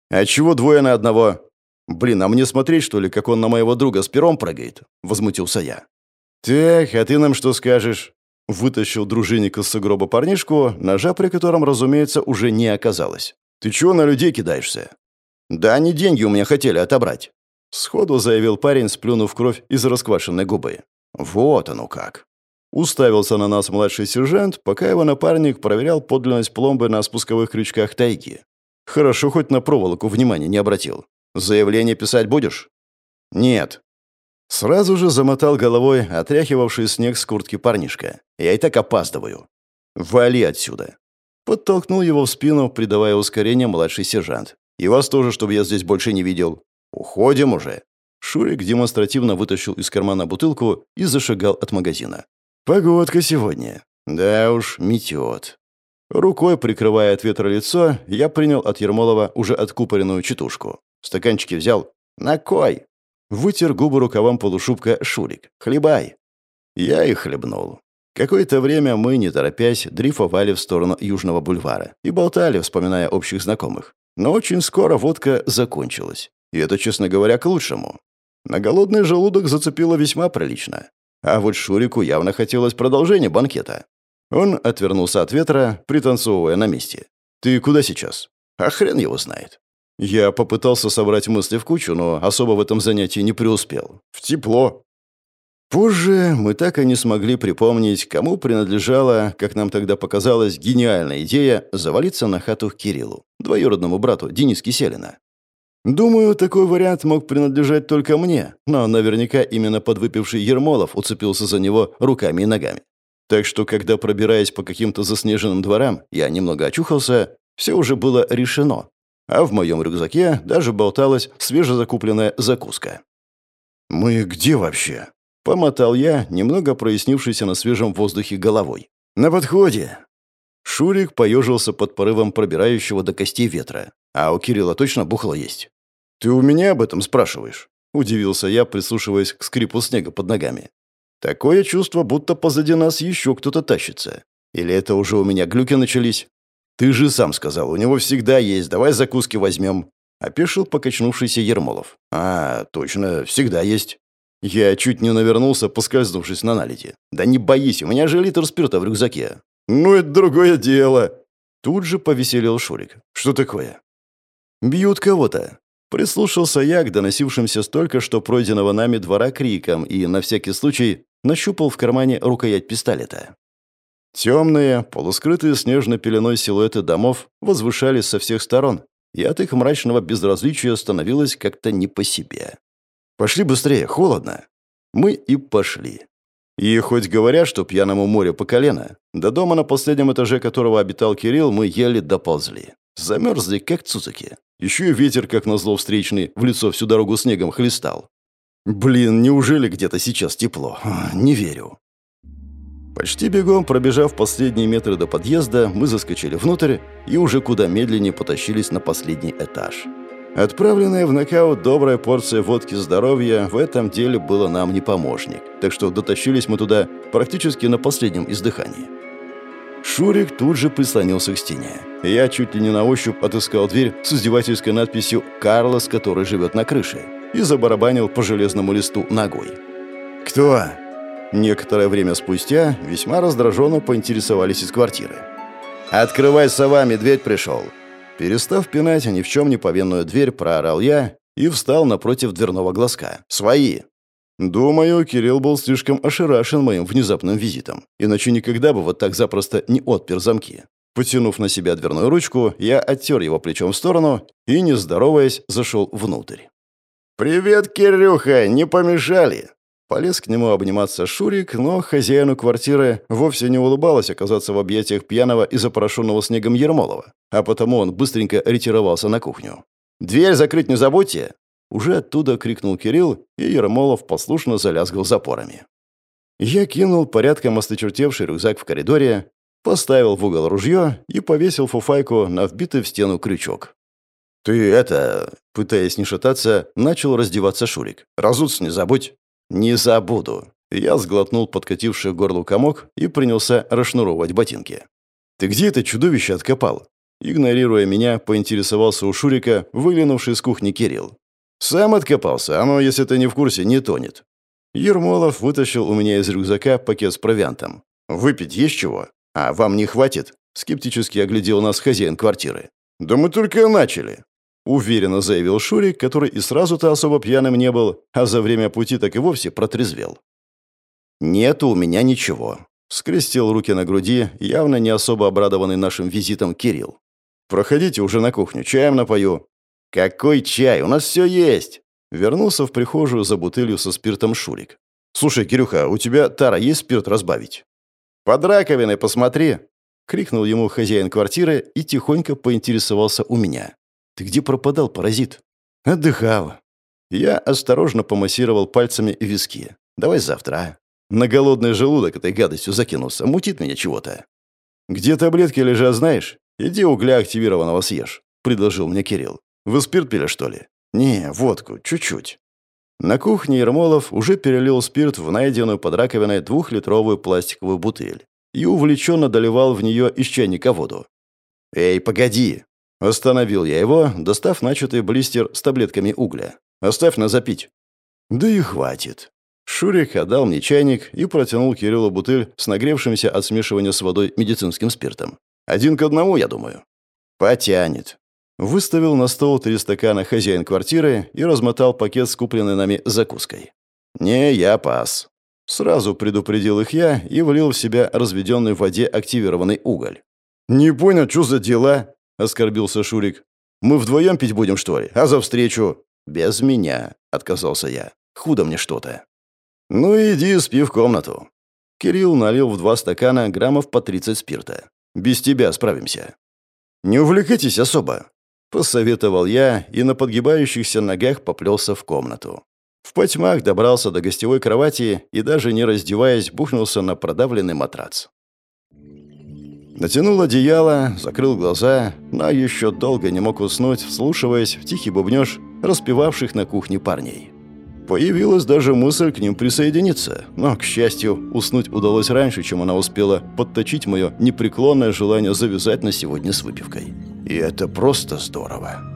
«А чего двое на одного?» «Блин, а мне смотреть, что ли, как он на моего друга с пером прыгает?» — возмутился я. «Так, а ты нам что скажешь?» Вытащил дружинник из сугроба парнишку, ножа при котором, разумеется, уже не оказалось. «Ты чего на людей кидаешься?» «Да они деньги у меня хотели отобрать», — сходу заявил парень, сплюнув кровь из расквашенной губы. «Вот оно как». Уставился на нас младший сержант, пока его напарник проверял подлинность пломбы на спусковых крючках тайги. Хорошо, хоть на проволоку внимания не обратил. «Заявление писать будешь?» «Нет». Сразу же замотал головой отряхивавший снег с куртки парнишка. «Я и так опаздываю». «Вали отсюда». Подтолкнул его в спину, придавая ускорение младший сержант. «И вас тоже, чтобы я здесь больше не видел. Уходим уже». Шурик демонстративно вытащил из кармана бутылку и зашагал от магазина. Погодка сегодня. Да уж, метет. Рукой прикрывая от ветра лицо, я принял от Ермолова уже откупоренную читушку. Стаканчики взял. На кой? Вытер губы рукавом полушубка Шурик. Хлебай. Я и хлебнул. Какое-то время мы, не торопясь, дрейфовали в сторону Южного бульвара и болтали, вспоминая общих знакомых. Но очень скоро водка закончилась. И это, честно говоря, к лучшему. На голодный желудок зацепило весьма прилично. А вот Шурику явно хотелось продолжения банкета. Он отвернулся от ветра, пританцовывая на месте. «Ты куда сейчас?» «А хрен его знает». Я попытался собрать мысли в кучу, но особо в этом занятии не преуспел. В тепло. Позже мы так и не смогли припомнить, кому принадлежала, как нам тогда показалось, гениальная идея завалиться на хату к Кириллу, двоюродному брату Денис Киселина. Думаю, такой вариант мог принадлежать только мне, но наверняка именно подвыпивший Ермолов уцепился за него руками и ногами. Так что, когда, пробираясь по каким-то заснеженным дворам, я немного очухался, все уже было решено. А в моем рюкзаке даже болталась свежезакупленная закуска. «Мы где вообще?» — помотал я, немного прояснившийся на свежем воздухе головой. «На подходе!» Шурик поежился под порывом пробирающего до костей ветра. А у Кирилла точно бухло есть? «Ты у меня об этом спрашиваешь?» – удивился я, прислушиваясь к скрипу снега под ногами. «Такое чувство, будто позади нас еще кто-то тащится. Или это уже у меня глюки начались?» «Ты же сам сказал, у него всегда есть, давай закуски возьмем», – опешил покачнувшийся Ермолов. «А, точно, всегда есть». Я чуть не навернулся, поскользнувшись на наледи. «Да не боись, у меня же литр спирта в рюкзаке». «Ну, это другое дело». Тут же повеселил Шурик. «Что такое?» «Бьют кого-то». Прислушался я к доносившимся столько что пройденного нами двора криком и, на всякий случай, нащупал в кармане рукоять пистолета. Темные, полускрытые снежной пеленой силуэты домов возвышались со всех сторон, и от их мрачного безразличия становилось как-то не по себе. «Пошли быстрее, холодно». Мы и пошли. И хоть говорят, что пьяному море по колено, до дома, на последнем этаже которого обитал Кирилл, мы еле доползли. Замерзли, как цуцики. Еще и ветер, как назло встречный, в лицо всю дорогу снегом хлестал. Блин, неужели где-то сейчас тепло? Не верю. Почти бегом, пробежав последние метры до подъезда, мы заскочили внутрь и уже куда медленнее потащились на последний этаж. Отправленная в нокаут добрая порция водки здоровья в этом деле была нам не помощник, так что дотащились мы туда практически на последнем издыхании. Шурик тут же прислонился к стене. Я чуть ли не на ощупь отыскал дверь с издевательской надписью «Карлос, который живет на крыше» и забарабанил по железному листу ногой. «Кто?» Некоторое время спустя весьма раздраженно поинтересовались из квартиры. «Открывай сова, медведь пришел!» Перестав пинать ни в чем не повинную дверь, проорал я и встал напротив дверного глазка. «Свои!» Думаю, Кирилл был слишком ошарашен моим внезапным визитом, иначе никогда бы вот так запросто не отпер замки. Потянув на себя дверную ручку, я оттер его плечом в сторону и, не здороваясь, зашел внутрь. «Привет, Кирюха, не помешали?» Полез к нему обниматься Шурик, но хозяину квартиры вовсе не улыбалось оказаться в объятиях пьяного и запорошенного снегом Ермолова, а потому он быстренько ретировался на кухню. «Дверь закрыть не забудьте!» Уже оттуда крикнул Кирилл, и Ермолов послушно залязгал запорами. Я кинул порядком осточертевший рюкзак в коридоре, поставил в угол ружье и повесил фуфайку на вбитый в стену крючок. «Ты это...» — пытаясь не шататься, начал раздеваться Шурик. «Разуться не забудь». «Не забуду». Я сглотнул подкативший горлу комок и принялся расшнуровывать ботинки. «Ты где это чудовище откопал?» Игнорируя меня, поинтересовался у Шурика, выглянувший с кухни Кирилл. «Сам откопался, оно, если ты не в курсе, не тонет». Ермолов вытащил у меня из рюкзака пакет с провиантом. «Выпить есть чего? А вам не хватит?» Скептически оглядел нас хозяин квартиры. «Да мы только начали. Уверенно заявил Шурик, который и сразу-то особо пьяным не был, а за время пути так и вовсе протрезвел. «Нету у меня ничего», — скрестил руки на груди, явно не особо обрадованный нашим визитом Кирилл. «Проходите уже на кухню, чаем напою». «Какой чай? У нас все есть!» Вернулся в прихожую за бутылью со спиртом Шурик. «Слушай, Кирюха, у тебя тара есть спирт разбавить?» «Под раковиной посмотри!» — крикнул ему хозяин квартиры и тихонько поинтересовался у меня. «Ты где пропадал, паразит?» «Отдыхал». Я осторожно помассировал пальцами виски. «Давай завтра, а? На голодный желудок этой гадостью закинулся. Мутит меня чего-то». «Где таблетки лежат, знаешь? Иди угля активированного съешь», — предложил мне Кирилл. «Вы спирт пили, что ли?» «Не, водку, чуть-чуть». На кухне Ермолов уже перелил спирт в найденную под раковиной двухлитровую пластиковую бутыль и увлеченно доливал в нее из чайника воду. «Эй, погоди!» Остановил я его, достав начатый блистер с таблетками угля. «Оставь на запить». «Да и хватит». Шурик отдал мне чайник и протянул Кириллу бутыль с нагревшимся от смешивания с водой медицинским спиртом. «Один к одному, я думаю». «Потянет». Выставил на стол три стакана хозяин квартиры и размотал пакет с купленной нами закуской. «Не, я пас». Сразу предупредил их я и влил в себя разведенный в воде активированный уголь. «Не понял, что за дела?» оскорбился Шурик. «Мы вдвоем пить будем, что ли? А за встречу?» «Без меня», — отказался я. «Худо мне что-то». «Ну иди, спи в комнату». Кирилл налил в два стакана граммов по 30 спирта. «Без тебя справимся». «Не увлекайтесь особо», — посоветовал я и на подгибающихся ногах поплелся в комнату. В потьмах добрался до гостевой кровати и даже не раздеваясь бухнулся на продавленный матрац. Натянул одеяло, закрыл глаза, но еще долго не мог уснуть, вслушиваясь в тихий бубнёж распевавших на кухне парней. Появилась даже мысль к ним присоединиться, но, к счастью, уснуть удалось раньше, чем она успела подточить мое непреклонное желание завязать на сегодня с выпивкой. И это просто здорово.